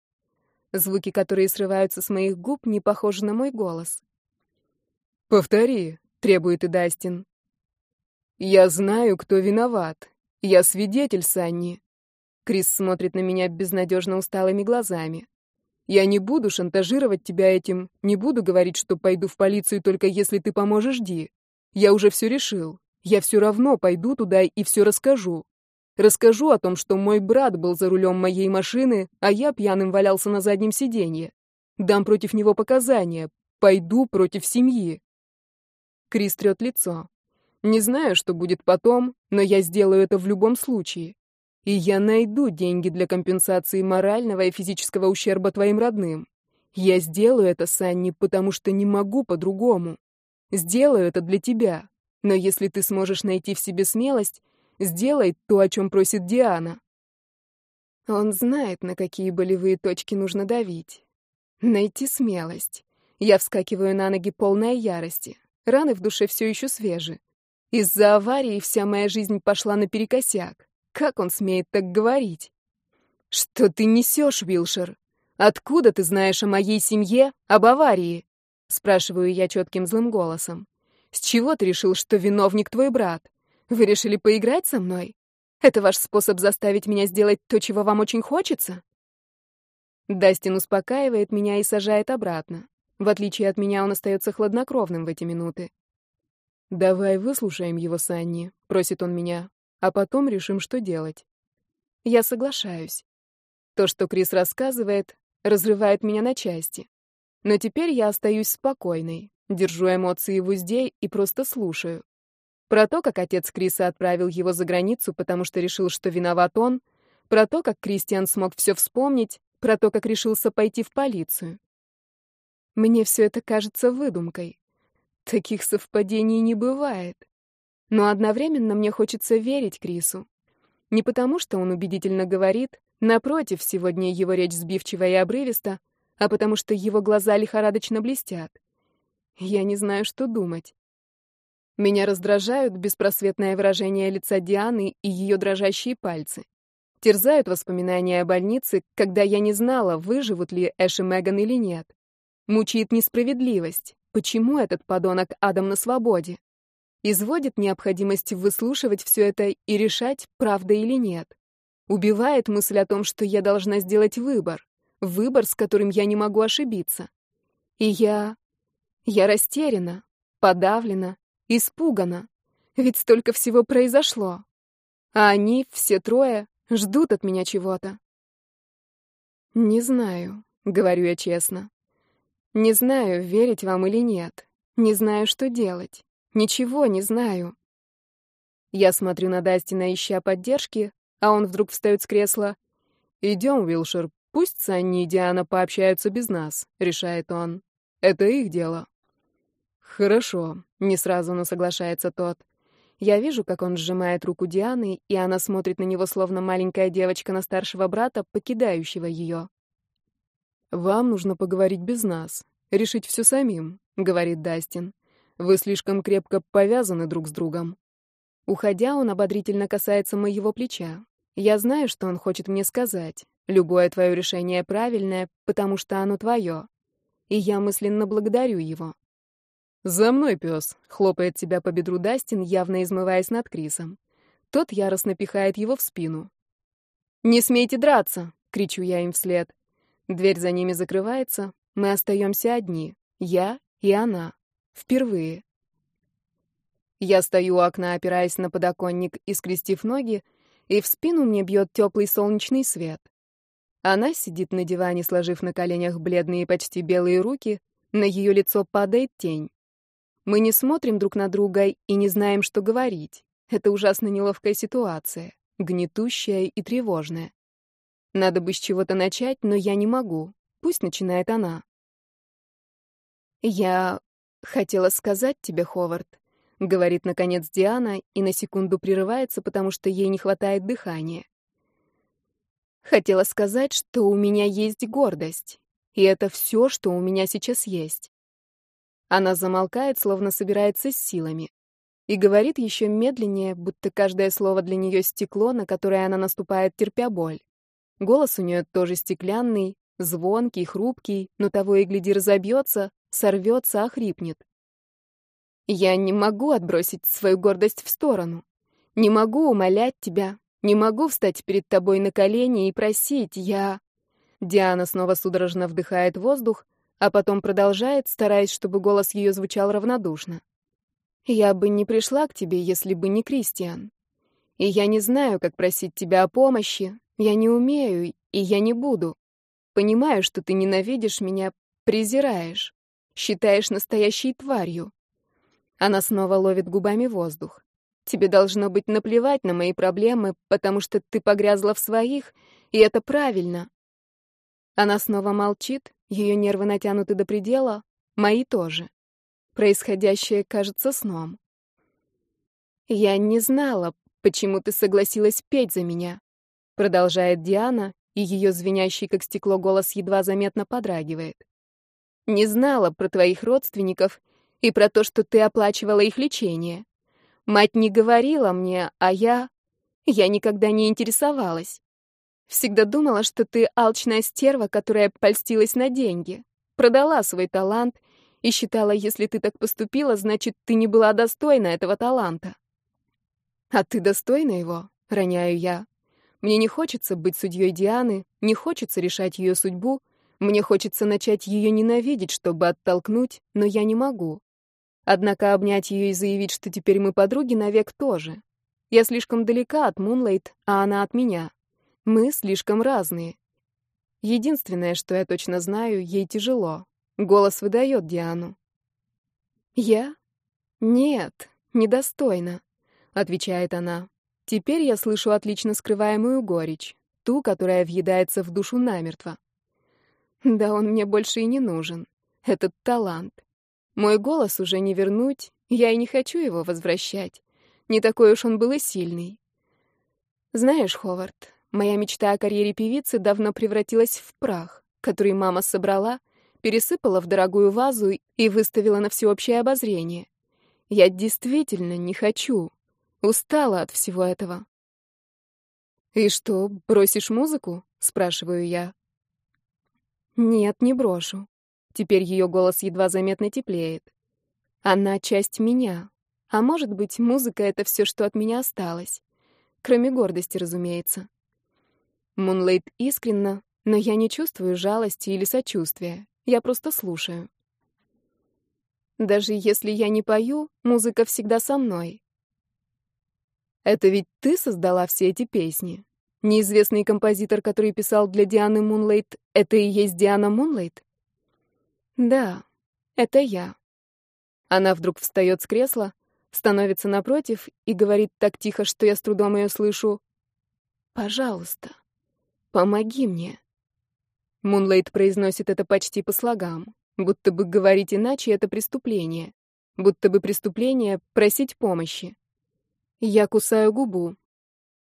Звуки, которые срываются с моих губ, не похожи на мой голос. «Повтори», — требует и Дастин. «Я знаю, кто виноват. Я свидетель, Санни». Крис смотрит на меня безнадежно усталыми глазами. «Я не буду шантажировать тебя этим, не буду говорить, что пойду в полицию только если ты поможешь Ди. Я уже все решил. Я все равно пойду туда и все расскажу. Расскажу о том, что мой брат был за рулем моей машины, а я пьяным валялся на заднем сиденье. Дам против него показания. Пойду против семьи. Крис трет лицо. Не знаю, что будет потом, но я сделаю это в любом случае. И я найду деньги для компенсации морального и физического ущерба твоим родным. Я сделаю это, Санни, потому что не могу по-другому. Сделаю это для тебя. Но если ты сможешь найти в себе смелость, Сделай то, о чем просит Диана. Он знает, на какие болевые точки нужно давить. Найти смелость. Я вскакиваю на ноги полной ярости. Раны в душе все еще свежи. Из-за аварии вся моя жизнь пошла наперекосяк. Как он смеет так говорить? Что ты несешь, Вилшер? Откуда ты знаешь о моей семье, об аварии? Спрашиваю я четким злым голосом. С чего ты решил, что виновник твой брат? Вы решили поиграть со мной? Это ваш способ заставить меня сделать то, чего вам очень хочется? Дастин успокаивает меня и сажает обратно. В отличие от меня, он остается хладнокровным в эти минуты. «Давай выслушаем его, Санни», — просит он меня, «а потом решим, что делать». Я соглашаюсь. То, что Крис рассказывает, разрывает меня на части. Но теперь я остаюсь спокойной, держу эмоции в узде и просто слушаю. Про то, как отец Криса отправил его за границу, потому что решил, что виноват он, про то, как Кристиан смог все вспомнить, про то, как решился пойти в полицию. Мне все это кажется выдумкой. Таких совпадений не бывает. Но одновременно мне хочется верить Крису. Не потому, что он убедительно говорит, напротив, сегодня его речь сбивчива и обрывиста, а потому что его глаза лихорадочно блестят. Я не знаю, что думать. Меня раздражают беспросветное выражение лица Дианы и ее дрожащие пальцы. Терзают воспоминания о больнице, когда я не знала, выживут ли Эш и Меган или нет. Мучает несправедливость. Почему этот подонок Адам на свободе? Изводит необходимость выслушивать все это и решать, правда или нет. Убивает мысль о том, что я должна сделать выбор. Выбор, с которым я не могу ошибиться. И я... Я растеряна, подавлена, испугана. Ведь столько всего произошло. А они, все трое, ждут от меня чего-то. «Не знаю», — говорю я честно. «Не знаю, верить вам или нет. Не знаю, что делать. Ничего не знаю». Я смотрю на Дастина, ища поддержки, а он вдруг встает с кресла. «Идем, Вилшер, пусть Санни и Диана пообщаются без нас», — решает он. «Это их дело». «Хорошо», — не сразу, но соглашается тот. Я вижу, как он сжимает руку Дианы, и она смотрит на него, словно маленькая девочка на старшего брата, покидающего ее. «Вам нужно поговорить без нас, решить все самим», — говорит Дастин. «Вы слишком крепко повязаны друг с другом». Уходя, он ободрительно касается моего плеча. Я знаю, что он хочет мне сказать. Любое твое решение правильное, потому что оно твое. И я мысленно благодарю его. «За мной, пес!» — хлопает себя по бедру Дастин, явно измываясь над Крисом. Тот яростно пихает его в спину. «Не смейте драться!» — кричу я им вслед. Дверь за ними закрывается, мы остаемся одни, я и она. Впервые. Я стою у окна, опираясь на подоконник и скрестив ноги, и в спину мне бьет теплый солнечный свет. Она сидит на диване, сложив на коленях бледные почти белые руки, на ее лицо падает тень. Мы не смотрим друг на друга и не знаем, что говорить. Это ужасно неловкая ситуация, гнетущая и тревожная. Надо бы с чего-то начать, но я не могу. Пусть начинает она. «Я хотела сказать тебе, Ховард», — говорит, наконец, Диана, и на секунду прерывается, потому что ей не хватает дыхания. «Хотела сказать, что у меня есть гордость, и это все, что у меня сейчас есть. Она замолкает, словно собирается с силами. И говорит еще медленнее, будто каждое слово для нее стекло, на которое она наступает, терпя боль. Голос у нее тоже стеклянный, звонкий, хрупкий, но того и гляди разобьется, сорвется, охрипнет. Я не могу отбросить свою гордость в сторону. Не могу умолять тебя, не могу встать перед тобой на колени и просить, я... Диана снова судорожно вдыхает воздух, а потом продолжает, стараясь, чтобы голос ее звучал равнодушно. «Я бы не пришла к тебе, если бы не Кристиан. И я не знаю, как просить тебя о помощи, я не умею, и я не буду. Понимаю, что ты ненавидишь меня, презираешь, считаешь настоящей тварью». Она снова ловит губами воздух. «Тебе должно быть наплевать на мои проблемы, потому что ты погрязла в своих, и это правильно». Она снова молчит, ее нервы натянуты до предела, мои тоже. Происходящее кажется сном. «Я не знала, почему ты согласилась петь за меня», продолжает Диана, и ее звенящий, как стекло, голос едва заметно подрагивает. «Не знала про твоих родственников и про то, что ты оплачивала их лечение. Мать не говорила мне, а я... Я никогда не интересовалась. Всегда думала, что ты алчная стерва, которая польстилась на деньги. Продала свой талант и считала, если ты так поступила, значит, ты не была достойна этого таланта. А ты достойна его, роняю я. Мне не хочется быть судьей Дианы, не хочется решать ее судьбу, мне хочется начать ее ненавидеть, чтобы оттолкнуть, но я не могу. Однако обнять ее и заявить, что теперь мы подруги, навек тоже. Я слишком далека от Мунлайт, а она от меня. Мы слишком разные. Единственное, что я точно знаю, ей тяжело. Голос выдает Диану. «Я? Нет, недостойно», — отвечает она. «Теперь я слышу отлично скрываемую горечь, ту, которая въедается в душу намертво. Да он мне больше и не нужен, этот талант. Мой голос уже не вернуть, я и не хочу его возвращать. Не такой уж он был и сильный. Знаешь, Ховард, Моя мечта о карьере певицы давно превратилась в прах, который мама собрала, пересыпала в дорогую вазу и выставила на всеобщее обозрение. Я действительно не хочу. Устала от всего этого. «И что, бросишь музыку?» — спрашиваю я. «Нет, не брошу». Теперь ее голос едва заметно теплеет. «Она часть меня.
А может быть, музыка — это все, что от меня осталось. Кроме гордости, разумеется. Мунлейт искренна, но я не чувствую жалости или сочувствия. Я просто слушаю. Даже если я не пою, музыка всегда со мной. Это ведь ты создала все эти песни. Неизвестный композитор, который писал для Дианы Мунлейт, это и есть Диана Мунлейт? Да, это я. Она вдруг встает с кресла, становится напротив и говорит так тихо, что я с трудом ее слышу. «Пожалуйста, помоги мне». Мунлейт произносит это почти по слогам, будто бы говорить иначе — это преступление, будто бы преступление — просить помощи. Я кусаю губу.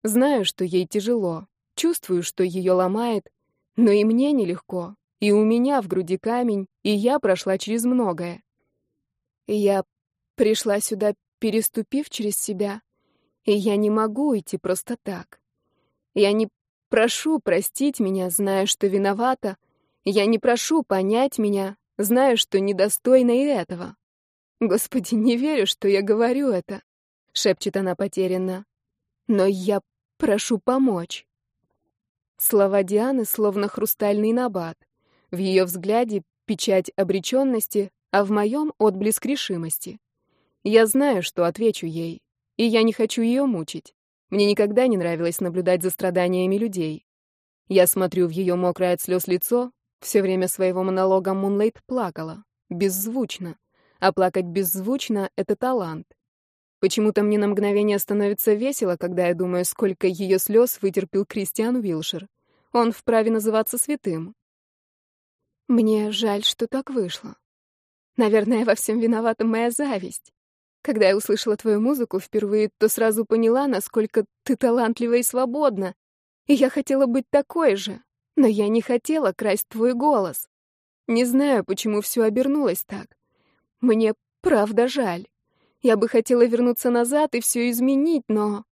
Знаю, что ей тяжело, чувствую, что ее ломает, но и мне нелегко, и у меня в груди камень, и я прошла через многое. Я пришла сюда, переступив через себя, и я не могу идти просто так. Я не прошу простить меня, зная, что виновата, я не прошу понять меня, зная, что недостойна и этого. Господи, не верю, что я говорю это. — шепчет она потерянно. «Но я прошу помочь». Слова Дианы словно хрустальный набат. В ее взгляде печать обреченности, а в моем — отблеск решимости. Я знаю, что отвечу ей, и я не хочу ее мучить. Мне никогда не нравилось наблюдать за страданиями людей. Я смотрю в ее мокрое от слез лицо, все время своего монолога Мунлейт плакала, беззвучно. А плакать беззвучно — это талант. Почему-то мне на мгновение становится весело, когда я думаю, сколько ее слез вытерпел Кристиан Уилшер. Он вправе называться святым. Мне жаль, что так вышло. Наверное, во всем виновата моя зависть. Когда я услышала твою музыку впервые, то сразу поняла, насколько ты талантлива и свободна. И я хотела быть такой же, но я не хотела красть твой голос. Не знаю, почему все обернулось так. Мне правда жаль. Я бы хотела вернуться назад и все изменить, но...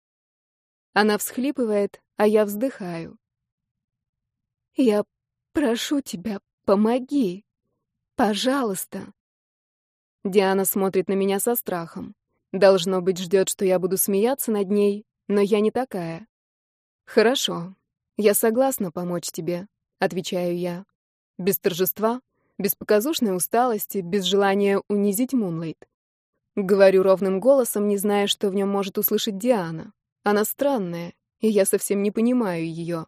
Она всхлипывает, а я вздыхаю. Я прошу тебя, помоги. Пожалуйста. Диана смотрит на меня со страхом. Должно быть, ждет, что я буду смеяться над ней, но я не такая. Хорошо, я согласна помочь тебе, отвечаю я. Без торжества, без показушной усталости, без желания унизить Мунлайт. Говорю ровным голосом, не зная, что в нем может услышать Диана. Она странная, и я совсем не понимаю ее.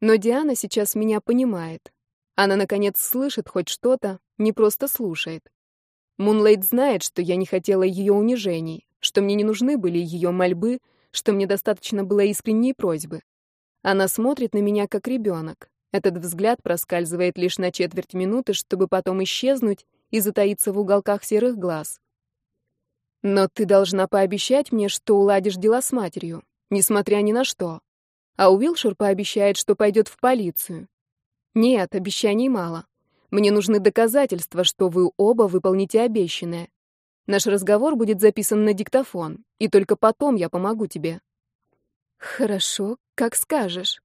Но Диана сейчас меня понимает. Она, наконец, слышит хоть что-то, не просто слушает. Мунлейт знает, что я не хотела ее унижений, что мне не нужны были ее мольбы, что мне достаточно было искренней просьбы. Она смотрит на меня, как ребенок. Этот взгляд проскальзывает лишь на четверть минуты, чтобы потом исчезнуть и затаиться в уголках серых глаз. Но ты должна пообещать мне, что уладишь дела с матерью, несмотря ни на что. А Уилшир пообещает, что пойдет в полицию. Нет, обещаний мало. Мне нужны доказательства, что вы оба выполните обещанное. Наш разговор будет записан на диктофон, и только потом я помогу тебе. Хорошо, как скажешь.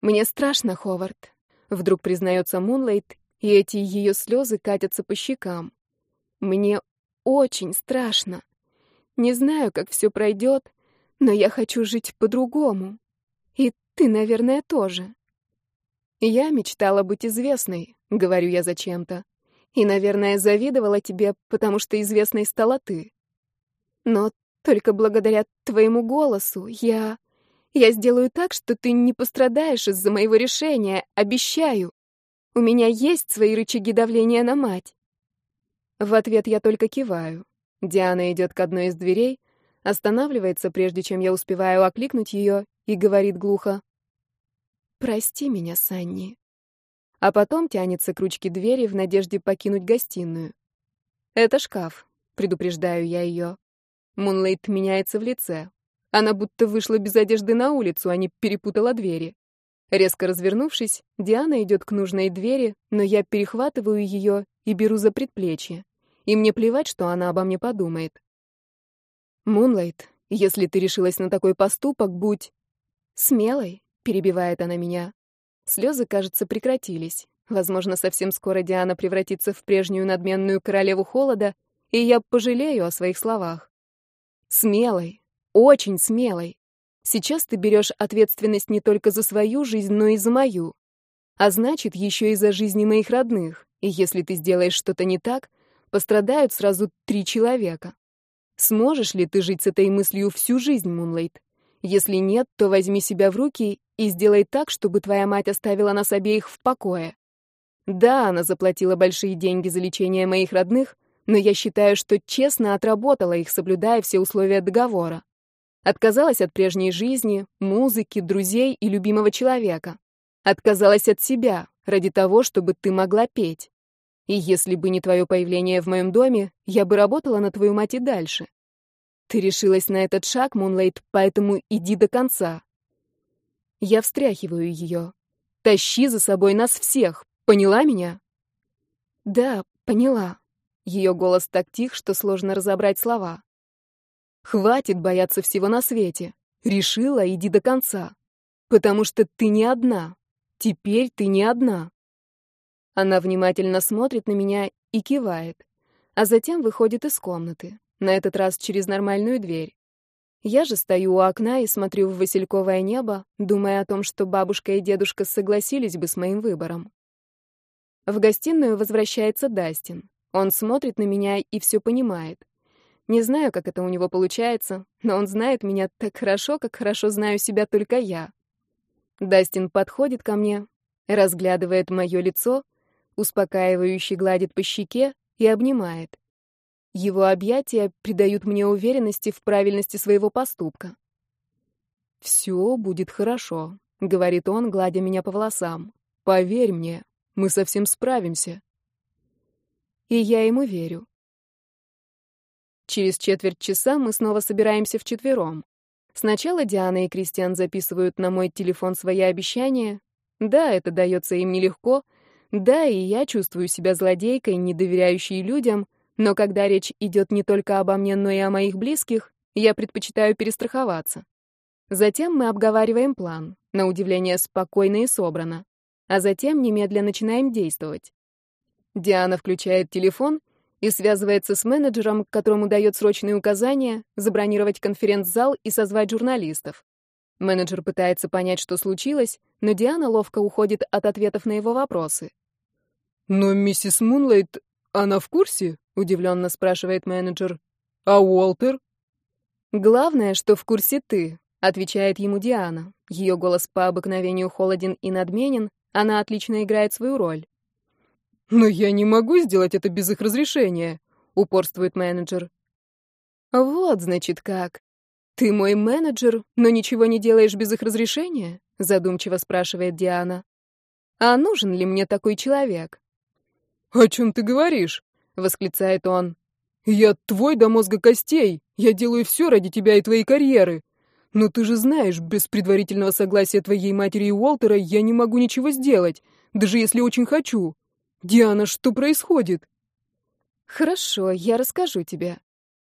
Мне страшно, Ховард. Вдруг признается Мунлайт, и эти ее слезы катятся по щекам. Мне очень страшно. Не знаю, как все пройдет, но я хочу жить по-другому. И ты, наверное, тоже. Я мечтала быть известной, говорю я зачем-то. И, наверное, завидовала тебе, потому что известной стала ты. Но только благодаря твоему голосу я... Я сделаю так, что ты не пострадаешь из-за моего решения, обещаю. У меня есть свои рычаги давления на мать. В ответ я только киваю. Диана идет к одной из дверей, останавливается, прежде чем я успеваю окликнуть ее, и говорит глухо. «Прости меня, Санни». А потом тянется к ручке двери в надежде покинуть гостиную. «Это шкаф», — предупреждаю я ее. Мунлейт меняется в лице. Она будто вышла без одежды на улицу, а не перепутала двери. Резко развернувшись, Диана идет к нужной двери, но я перехватываю ее и беру за предплечье. И мне плевать, что она обо мне подумает. Мунлайт, если ты решилась на такой поступок, будь смелой, перебивает она меня. Слезы, кажется, прекратились. Возможно, совсем скоро Диана превратится в прежнюю надменную королеву холода, и я пожалею о своих словах.
Смелой, очень смелой. Сейчас ты берешь ответственность не только за свою жизнь, но и за мою. А значит, еще и за жизни моих родных. И если ты сделаешь что-то не так, пострадают сразу три человека. Сможешь ли ты жить с этой мыслью всю жизнь, Мунлайт? Если нет, то возьми себя в руки и сделай так, чтобы твоя мать оставила нас обеих в покое. Да, она заплатила большие деньги за лечение моих родных, но я считаю, что честно отработала их, соблюдая все условия договора. Отказалась от прежней жизни, музыки, друзей и любимого человека. Отказалась от себя ради того, чтобы ты могла петь. И если бы не твое появление в моем доме, я бы работала на твою мать и дальше. Ты решилась на этот шаг, Мунлайт, поэтому иди до конца. Я встряхиваю ее. Тащи за собой нас всех. Поняла меня? Да, поняла. Ее голос так тих, что сложно разобрать слова. Хватит бояться всего на свете. Решила, иди до конца. Потому что ты не одна. Теперь ты не одна. Она внимательно смотрит на меня и кивает, а затем выходит из комнаты, на этот раз через нормальную дверь. Я же стою у окна и смотрю в васильковое небо, думая о том, что бабушка и дедушка согласились бы с моим выбором. В гостиную возвращается Дастин. Он смотрит на меня и все понимает. Не знаю, как это у него получается, но он знает меня так хорошо, как хорошо знаю себя только я. Дастин подходит ко мне, разглядывает мое лицо, успокаивающе гладит по щеке и обнимает. Его объятия придают мне уверенности в правильности своего поступка. «Все будет хорошо», — говорит он, гладя меня по волосам. «Поверь мне, мы совсем справимся» и я ему верю. Через четверть часа мы снова собираемся вчетвером. Сначала Диана и Кристиан записывают на мой телефон свои обещания. Да, это дается им нелегко. Да, и я чувствую себя злодейкой, не доверяющей людям, но когда речь идет не только обо мне, но и о моих близких, я предпочитаю перестраховаться. Затем мы обговариваем план, на удивление спокойно и собрано. А затем немедленно начинаем действовать. Диана включает телефон и связывается с менеджером, которому дает срочные указания забронировать конференц-зал и созвать журналистов. Менеджер пытается понять, что случилось, но Диана ловко уходит от ответов на его вопросы.
«Но миссис Мунлайт, она в курсе?» — удивленно спрашивает менеджер. «А Уолтер?»
«Главное, что в курсе ты», — отвечает ему Диана. Ее голос по обыкновению холоден и надменен, она отлично играет свою роль.
«Но я не могу сделать это без их разрешения», — упорствует менеджер.
«Вот, значит, как. Ты мой менеджер, но ничего не делаешь без их разрешения?» — задумчиво спрашивает Диана. «А нужен ли мне такой человек?»
«О чем ты говоришь?» — восклицает он. «Я твой до мозга костей. Я делаю все ради тебя и твоей карьеры. Но ты же знаешь, без предварительного согласия твоей матери и Уолтера я не могу ничего сделать, даже если очень хочу. «Диана, что происходит?»
«Хорошо, я расскажу тебе.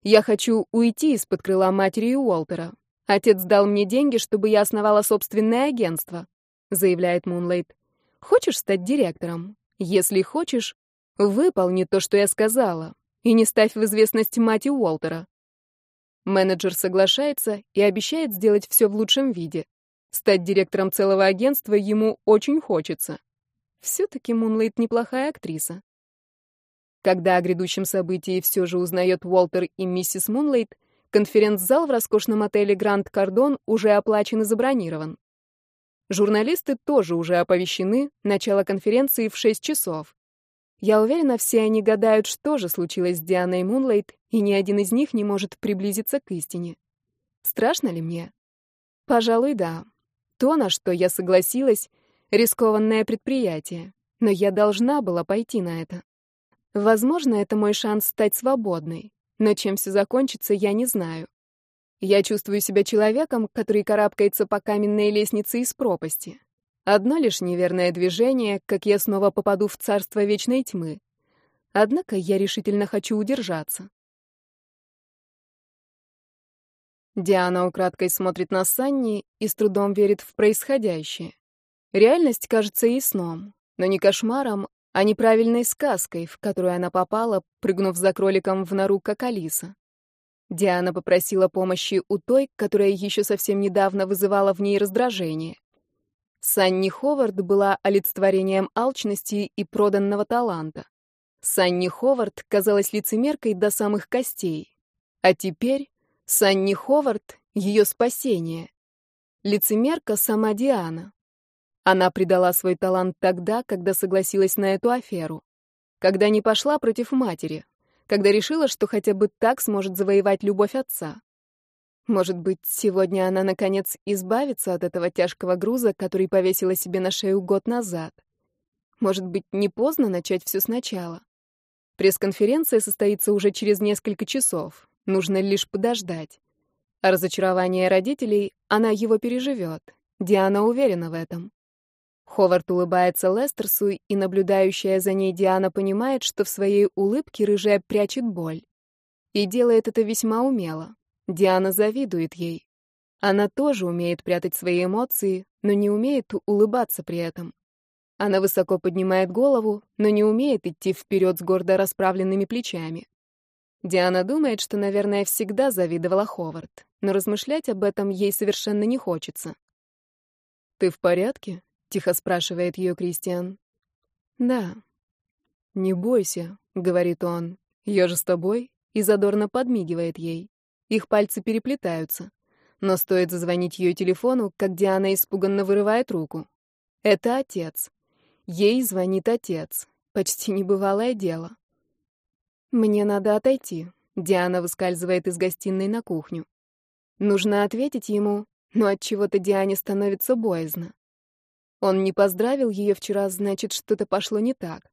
Я хочу уйти из-под крыла матери Уолтера. Отец дал мне деньги, чтобы я основала собственное агентство», — заявляет Мунлайт. «Хочешь стать директором? Если хочешь, выполни то, что я сказала, и не ставь в известность мать Уолтера». Менеджер соглашается и обещает сделать все в лучшем виде. Стать директором целого агентства ему очень хочется. Все-таки Мунлайт неплохая актриса. Когда о грядущем событии все же узнает Уолтер и миссис Мунлайт, конференц-зал в роскошном отеле Гранд Кардон уже оплачен и забронирован. Журналисты тоже уже оповещены, начало конференции в 6 часов. Я уверена, все они гадают, что же случилось с Дианой Мунлайт, и ни один из них не может приблизиться к истине. Страшно ли мне? Пожалуй, да. То, на что я согласилась, Рискованное предприятие, но я должна была пойти на это. Возможно, это мой шанс стать свободной, но чем все закончится, я не знаю. Я чувствую себя человеком, который карабкается по каменной лестнице из пропасти. Одно лишь неверное движение, как я снова попаду в царство вечной тьмы. Однако я решительно хочу удержаться. Диана украдкой смотрит на Санни и с трудом верит в происходящее. Реальность кажется ей сном, но не кошмаром, а неправильной сказкой, в которую она попала, прыгнув за кроликом в нору, как Алиса. Диана попросила помощи у той, которая еще совсем недавно вызывала в ней раздражение. Санни Ховард была олицетворением алчности и проданного таланта. Санни Ховард казалась лицемеркой до самых костей. А теперь Санни Ховард — ее спасение. Лицемерка сама Диана. Она предала свой талант тогда, когда согласилась на эту аферу. Когда не пошла против матери. Когда решила, что хотя бы так сможет завоевать любовь отца. Может быть, сегодня она, наконец, избавится от этого тяжкого груза, который повесила себе на шею год назад. Может быть, не поздно начать все сначала. Пресс-конференция состоится уже через несколько часов. Нужно лишь подождать. А разочарование родителей, она его переживет. Диана уверена в этом. Ховард улыбается Лестерсу, и наблюдающая за ней Диана понимает, что в своей улыбке рыжая прячет боль. И делает это весьма умело. Диана завидует ей. Она тоже умеет прятать свои эмоции, но не умеет улыбаться при этом. Она высоко поднимает голову, но не умеет идти вперед с гордо расправленными плечами. Диана думает, что, наверное, всегда завидовала Ховард, но размышлять об этом ей совершенно не хочется.
«Ты в порядке?»
— тихо спрашивает ее Кристиан. «Да».
«Не бойся», — говорит он. «Я же с тобой?»
И задорно подмигивает ей. Их пальцы переплетаются. Но стоит зазвонить ее телефону, как Диана испуганно вырывает руку. Это отец. Ей звонит отец. Почти небывалое дело. Мне надо отойти. Диана выскальзывает из гостиной на кухню. Нужно ответить ему, но от чего-то Диане становится боязно. Он не поздравил ее вчера, значит, что-то пошло не так.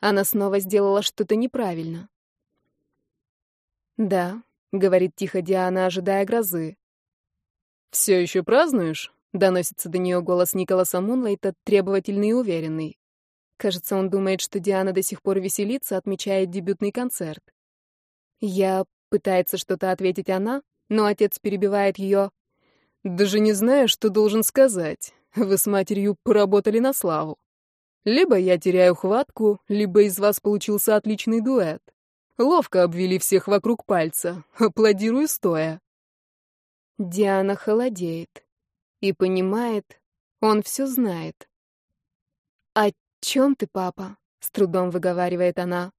Она снова сделала что-то неправильно. «Да», — говорит тихо Диана, ожидая грозы.
«Все еще празднуешь?» — доносится до нее голос Николаса Мунлайта, требовательный и уверенный.
Кажется, он думает, что Диана до сих пор веселится, отмечает дебютный концерт. Я пытается что-то ответить она, но отец перебивает ее.
Даже не знаю, что должен сказать. Вы с матерью поработали на славу. Либо я теряю хватку, либо из вас получился отличный дуэт. Ловко обвели всех вокруг пальца. Аплодирую стоя.
Диана холодеет и понимает, он все знает. А чем ты, папа?» — с трудом выговаривает она.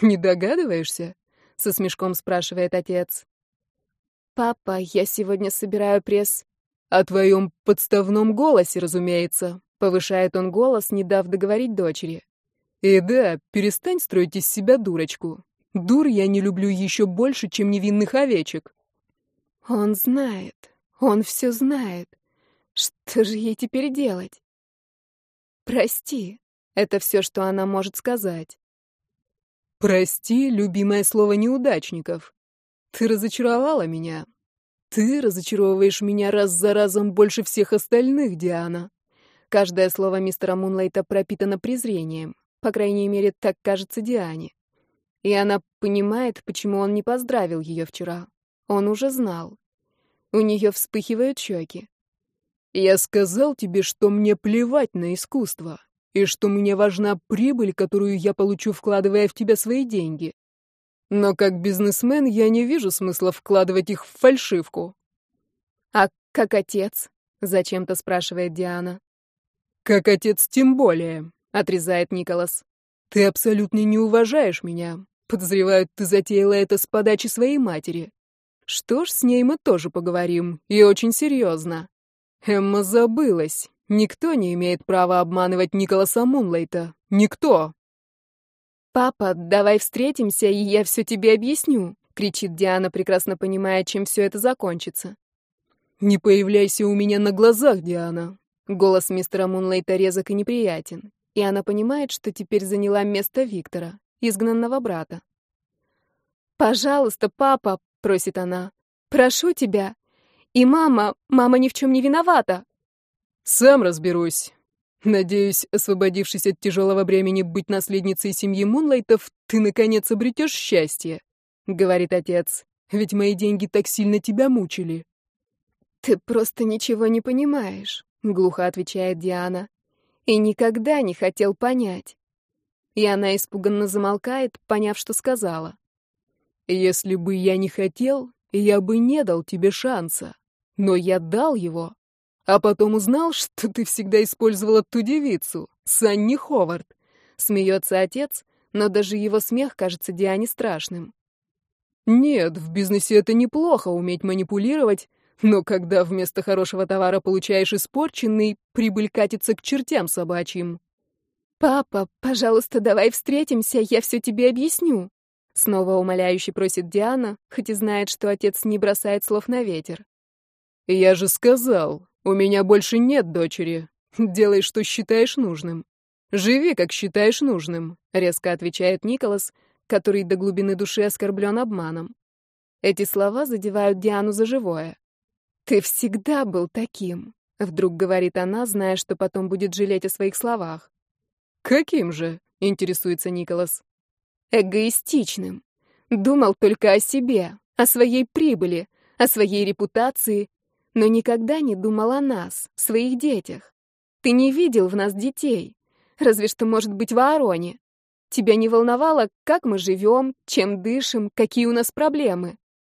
«Не догадываешься?» — со смешком спрашивает отец.
«Папа, я сегодня собираю пресс...»
«О твоем подставном голосе, разумеется», — повышает он голос, не дав договорить дочери. «И да, перестань строить из себя дурочку. Дур я не люблю еще больше, чем невинных овечек».
«Он знает, он все знает. Что же ей теперь делать?» «Прости». Это все, что она может сказать.
«Прости, любимое слово неудачников. Ты разочаровала меня. Ты разочаровываешь меня раз за разом больше всех остальных, Диана».
Каждое слово мистера Мунлайта пропитано презрением. По крайней мере, так кажется Диане. И она понимает, почему он не поздравил ее вчера. Он уже знал. У нее вспыхивают щеки.
Я сказал тебе, что мне плевать на искусство, и что мне важна прибыль, которую я получу, вкладывая в тебя свои деньги. Но как бизнесмен я не вижу смысла вкладывать их в фальшивку.
А как отец? Зачем-то спрашивает Диана.
Как отец тем более, отрезает Николас. Ты абсолютно не уважаешь меня. Подозреваю, ты затеяла это с подачи своей матери. Что ж, с ней мы тоже поговорим, и очень серьезно. Эмма забылась. Никто не имеет права обманывать Николаса Мунлайта. Никто.
«Папа, давай встретимся, и я все тебе объясню», — кричит Диана, прекрасно понимая, чем все это закончится.
«Не появляйся у меня на глазах, Диана».
Голос мистера Мунлайта резок и неприятен, и она понимает, что теперь заняла место Виктора, изгнанного брата. «Пожалуйста, папа», — просит она, — «прошу тебя, и мама, мама ни в чем не виновата.
Сам разберусь. Надеюсь, освободившись от тяжелого бремени быть наследницей семьи Мунлайтов, ты наконец обретешь счастье, говорит отец. Ведь мои деньги так сильно тебя мучили.
Ты просто ничего не понимаешь, глухо отвечает Диана. И никогда не хотел понять. И она испуганно замолкает, поняв, что сказала.
Если бы я не хотел, я бы не дал тебе шанса. Но я дал его. А потом узнал, что ты всегда использовала ту девицу, Санни Ховард. Смеется отец, но даже его смех кажется Диане страшным. Нет, в бизнесе это неплохо, уметь манипулировать, но когда вместо хорошего товара получаешь испорченный, прибыль катится к чертям собачьим.
«Папа, пожалуйста, давай встретимся, я все тебе объясню», снова умоляюще просит Диана, хоть и знает, что отец не бросает слов на ветер.
«Я же сказал, у меня больше нет дочери. Делай, что считаешь нужным. Живи, как считаешь нужным», — резко отвечает Николас, который до глубины души оскорблен обманом. Эти слова задевают Диану за живое. «Ты всегда был таким», — вдруг говорит она, зная, что потом будет жалеть о своих словах. «Каким же?» — интересуется Николас.
«Эгоистичным. Думал только о себе, о своей прибыли, о своей репутации, но никогда не думал о нас, своих детях. Ты не видел в нас детей, разве что, может быть, в Аароне. Тебя не волновало, как мы живем, чем дышим, какие у нас проблемы.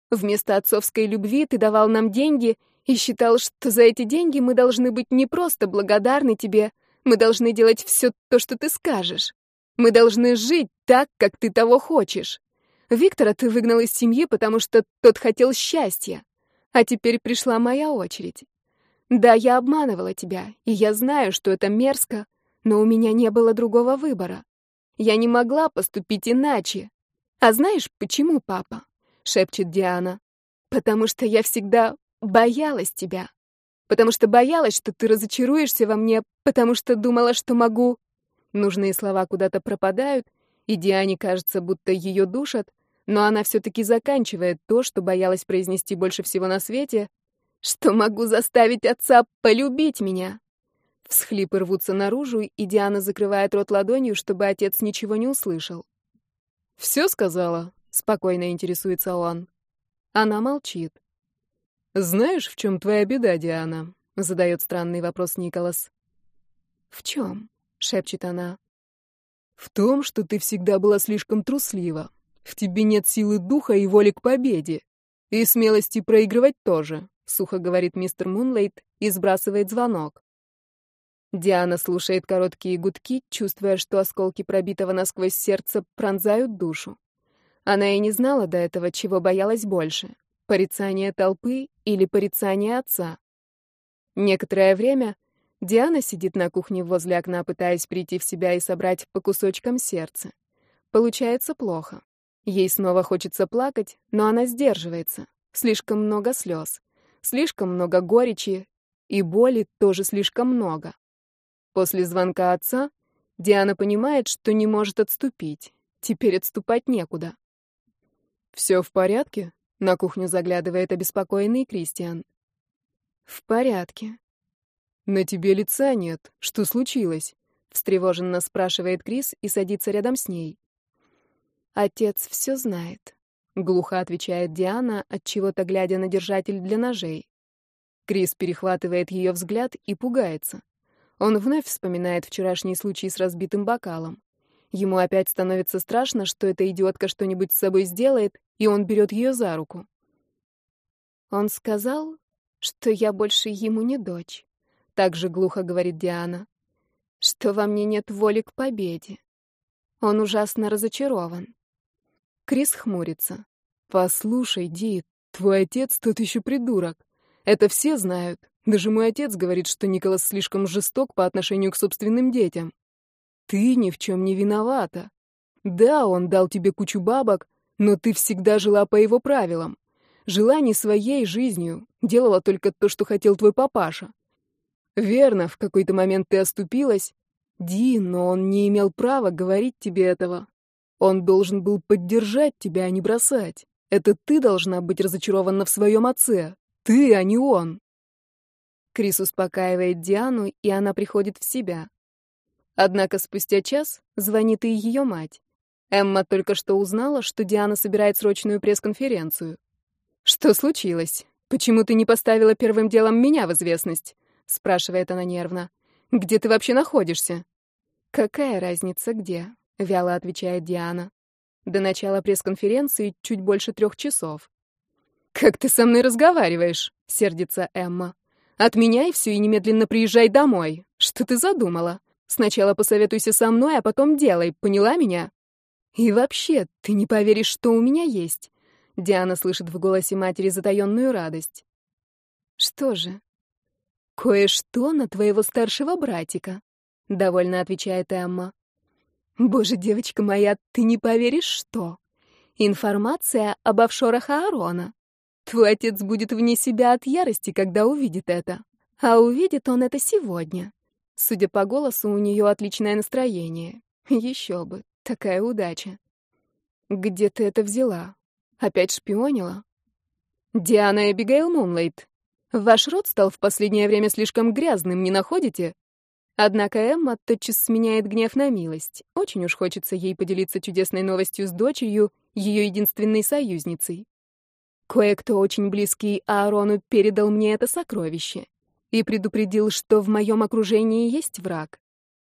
Вместо отцовской любви ты давал нам деньги и считал, что за эти деньги мы должны быть не просто благодарны тебе, мы должны делать все то, что ты скажешь. Мы должны жить так, как ты того хочешь. Виктора ты выгнал из семьи, потому что тот хотел счастья. А теперь пришла моя очередь. Да, я обманывала тебя, и я знаю, что это мерзко, но у меня не было другого выбора. Я не могла поступить иначе. А знаешь, почему, папа? — шепчет Диана. «Потому что я всегда боялась тебя. Потому что боялась, что ты разочаруешься во мне, потому что думала, что могу...» Нужные слова куда-то пропадают, и Диане кажется, будто ее душат, но она все-таки заканчивает то, что боялась произнести больше всего на свете, что могу заставить отца полюбить меня. Всхлипы рвутся наружу, и Диана закрывает рот ладонью, чтобы отец ничего не услышал.
«Все сказала?» Спокойно интересуется он. Она молчит. «Знаешь, в чем твоя беда, Диана?» — задает странный вопрос Николас.
«В чем?» — шепчет она.
«В том, что ты всегда была слишком труслива. В тебе нет силы духа и воли к победе. И смелости проигрывать тоже», — сухо говорит мистер Мунлейт и сбрасывает звонок.
Диана слушает короткие гудки, чувствуя, что осколки пробитого насквозь сердца пронзают душу. Она и не знала до этого, чего боялась больше — порицания толпы или порицания отца. Некоторое время Диана сидит на кухне возле окна, пытаясь прийти в себя и собрать по кусочкам сердце. Получается плохо. Ей снова хочется плакать, но она сдерживается. Слишком много слез, слишком много горечи, и боли тоже слишком много. После звонка отца Диана понимает, что не может отступить. Теперь отступать некуда.
«Все в порядке?» — на кухню заглядывает обеспокоенный Кристиан.
«В порядке».
«На тебе лица нет. Что случилось?» — встревоженно спрашивает Крис и садится рядом с ней.
«Отец все знает», — глухо отвечает Диана, от чего то глядя на держатель для ножей.
Крис перехватывает ее взгляд и пугается. Он вновь вспоминает вчерашний случай с разбитым бокалом. Ему опять становится страшно, что эта идиотка что-нибудь с собой сделает, и он берет ее за руку.
Он сказал, что я больше ему не дочь. Так же глухо говорит Диана. Что во мне нет воли к победе. Он ужасно разочарован.
Крис хмурится. «Послушай, Ди, твой отец тот еще придурок. Это все знают. Даже мой отец говорит, что Николас слишком жесток по отношению к собственным детям. Ты ни в чем не виновата. Да, он дал тебе кучу бабок, но ты всегда жила по его правилам. Жила не своей жизнью, делала только то, что хотел твой папаша. Верно, в какой-то момент ты оступилась. Ди, но он не имел права говорить тебе этого. Он должен был поддержать тебя, а не бросать. Это ты должна быть разочарована в своем отце. Ты, а не он.
Крис успокаивает Диану, и она приходит в себя. Однако спустя час звонит и ее мать. Эмма только что узнала, что Диана собирает срочную пресс-конференцию. «Что случилось? Почему ты не поставила первым делом меня в известность?» — спрашивает она нервно. «Где ты вообще находишься?» «Какая разница где?» — вяло отвечает Диана. До начала пресс-конференции чуть больше трех часов.
«Как ты со мной разговариваешь?» — сердится Эмма. «Отменяй все и немедленно приезжай домой. Что ты задумала? Сначала посоветуйся со мной, а потом делай, поняла меня? И вообще, ты не поверишь, что у меня есть». Диана слышит в голосе матери затаённую радость. «Что же?» «Кое-что на твоего старшего братика», — довольно отвечает Эмма. «Боже, девочка моя, ты не поверишь, что? Информация об офшорах Аарона. Твой отец будет вне себя от ярости, когда увидит это. А увидит он это сегодня. Судя по голосу, у нее отличное настроение. Еще бы, такая удача. Где ты это взяла? Опять шпионила? Диана Эбигейл Мунлейт. Ваш род стал в последнее время слишком грязным, не находите? Однако Эмма тотчас сменяет гнев на милость. Очень уж хочется ей поделиться чудесной новостью с дочерью, ее единственной союзницей. Кое-кто очень близкий Аарону передал мне это сокровище и предупредил, что в моем окружении есть враг.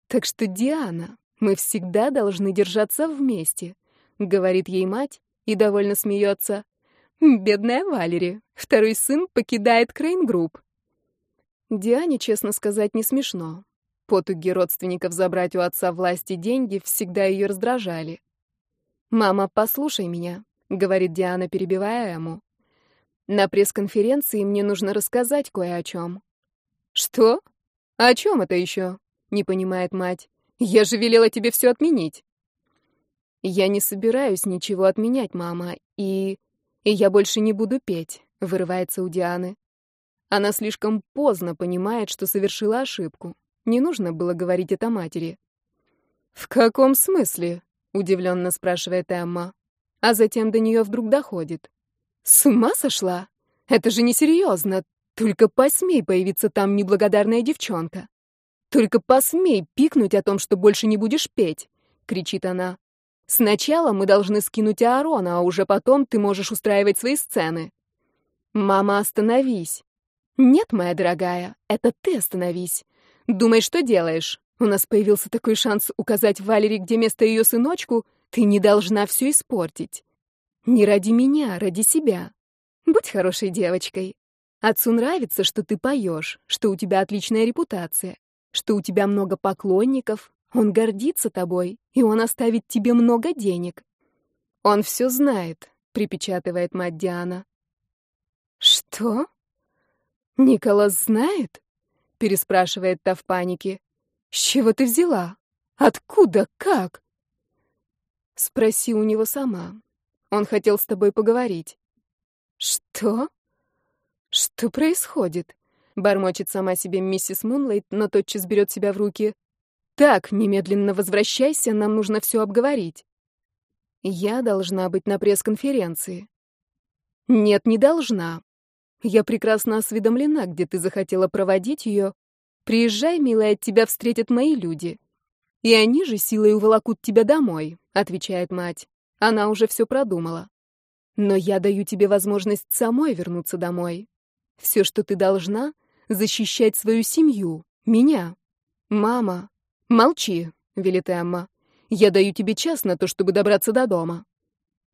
Так что, Диана, мы всегда должны держаться вместе, говорит ей мать и довольно смеется. Бедная Валери, второй сын покидает Крейн Групп. Диане, честно сказать, не смешно. Потуги родственников забрать у отца власть и деньги всегда ее раздражали. «Мама, послушай меня», говорит Диана, перебивая ему. На пресс-конференции мне нужно рассказать кое о чем. Что? О чем это еще? Не понимает мать. Я же велела тебе все отменить. Я не собираюсь ничего отменять, мама, и... И я больше не буду петь, вырывается у Дианы. Она слишком поздно понимает, что совершила ошибку. Не нужно было говорить это матери. «В каком смысле?» — удивленно спрашивает Эмма а затем до нее вдруг доходит. С ума сошла? Это же несерьезно. Только посмей появиться там неблагодарная девчонка. Только посмей пикнуть о том, что больше не будешь петь, кричит она. Сначала мы должны скинуть Аарона, а уже потом ты можешь устраивать свои сцены. Мама, остановись. Нет, моя дорогая, это ты остановись. Думай, что делаешь. У нас появился такой шанс указать Валере, где место ее сыночку, ты не должна все испортить. Не ради меня, а ради себя. Будь хорошей девочкой. Отцу нравится, что ты поешь, что у тебя отличная репутация, что у тебя много поклонников. Он гордится тобой, и он оставит тебе много денег. Он все знает, припечатывает мать Диана. Что? Николас знает? Переспрашивает та в панике. С чего ты взяла? Откуда? Как? Спроси у него сама. Он хотел с тобой поговорить. Что? Что происходит? Бормочет сама себе миссис Мунлайт, но тотчас берет себя в руки. Так, немедленно возвращайся, нам нужно все обговорить. Я должна быть на пресс-конференции. Нет, не должна. Я прекрасно осведомлена, где ты захотела проводить ее. Приезжай, милая, тебя встретят мои люди. И они же силой уволокут тебя домой, отвечает мать. Она уже все продумала. Но я даю тебе возможность самой вернуться домой. Все, что ты должна, защищать свою семью, меня. Мама, молчи, велит Эмма. Я даю тебе час на то, чтобы добраться до дома.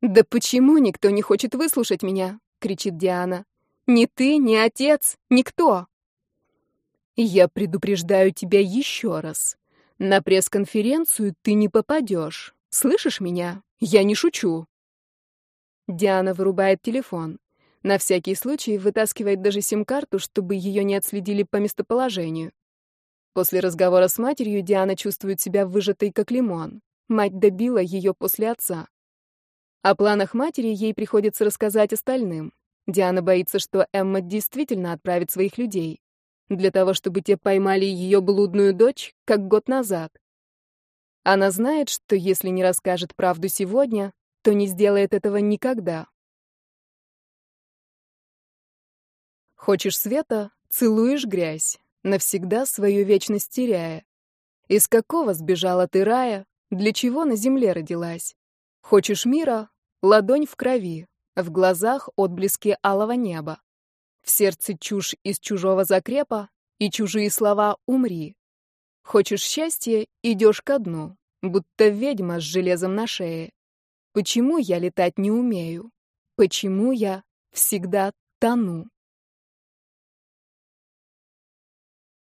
Да почему никто не хочет выслушать меня? кричит Диана. Ни ты, ни отец, никто. Я предупреждаю тебя еще раз. На пресс-конференцию ты не попадешь. Слышишь меня? Я не шучу. Диана вырубает телефон. На всякий случай вытаскивает даже сим-карту, чтобы ее не отследили по местоположению. После разговора с матерью Диана чувствует себя выжатой, как лимон. Мать добила ее после отца. О планах матери ей приходится рассказать остальным. Диана боится, что Эмма действительно отправит своих людей для того, чтобы те поймали ее блудную дочь, как год назад. Она знает, что если не расскажет правду сегодня, то не сделает этого никогда. Хочешь света — целуешь грязь, навсегда свою вечность теряя. Из какого сбежала ты рая, для чего на земле родилась? Хочешь мира — ладонь в крови, в глазах отблески алого неба. В сердце чушь из чужого закрепа и чужие слова «умри». Хочешь счастья — идешь ко дну, будто ведьма с железом на шее. Почему я летать не умею? Почему я всегда тону?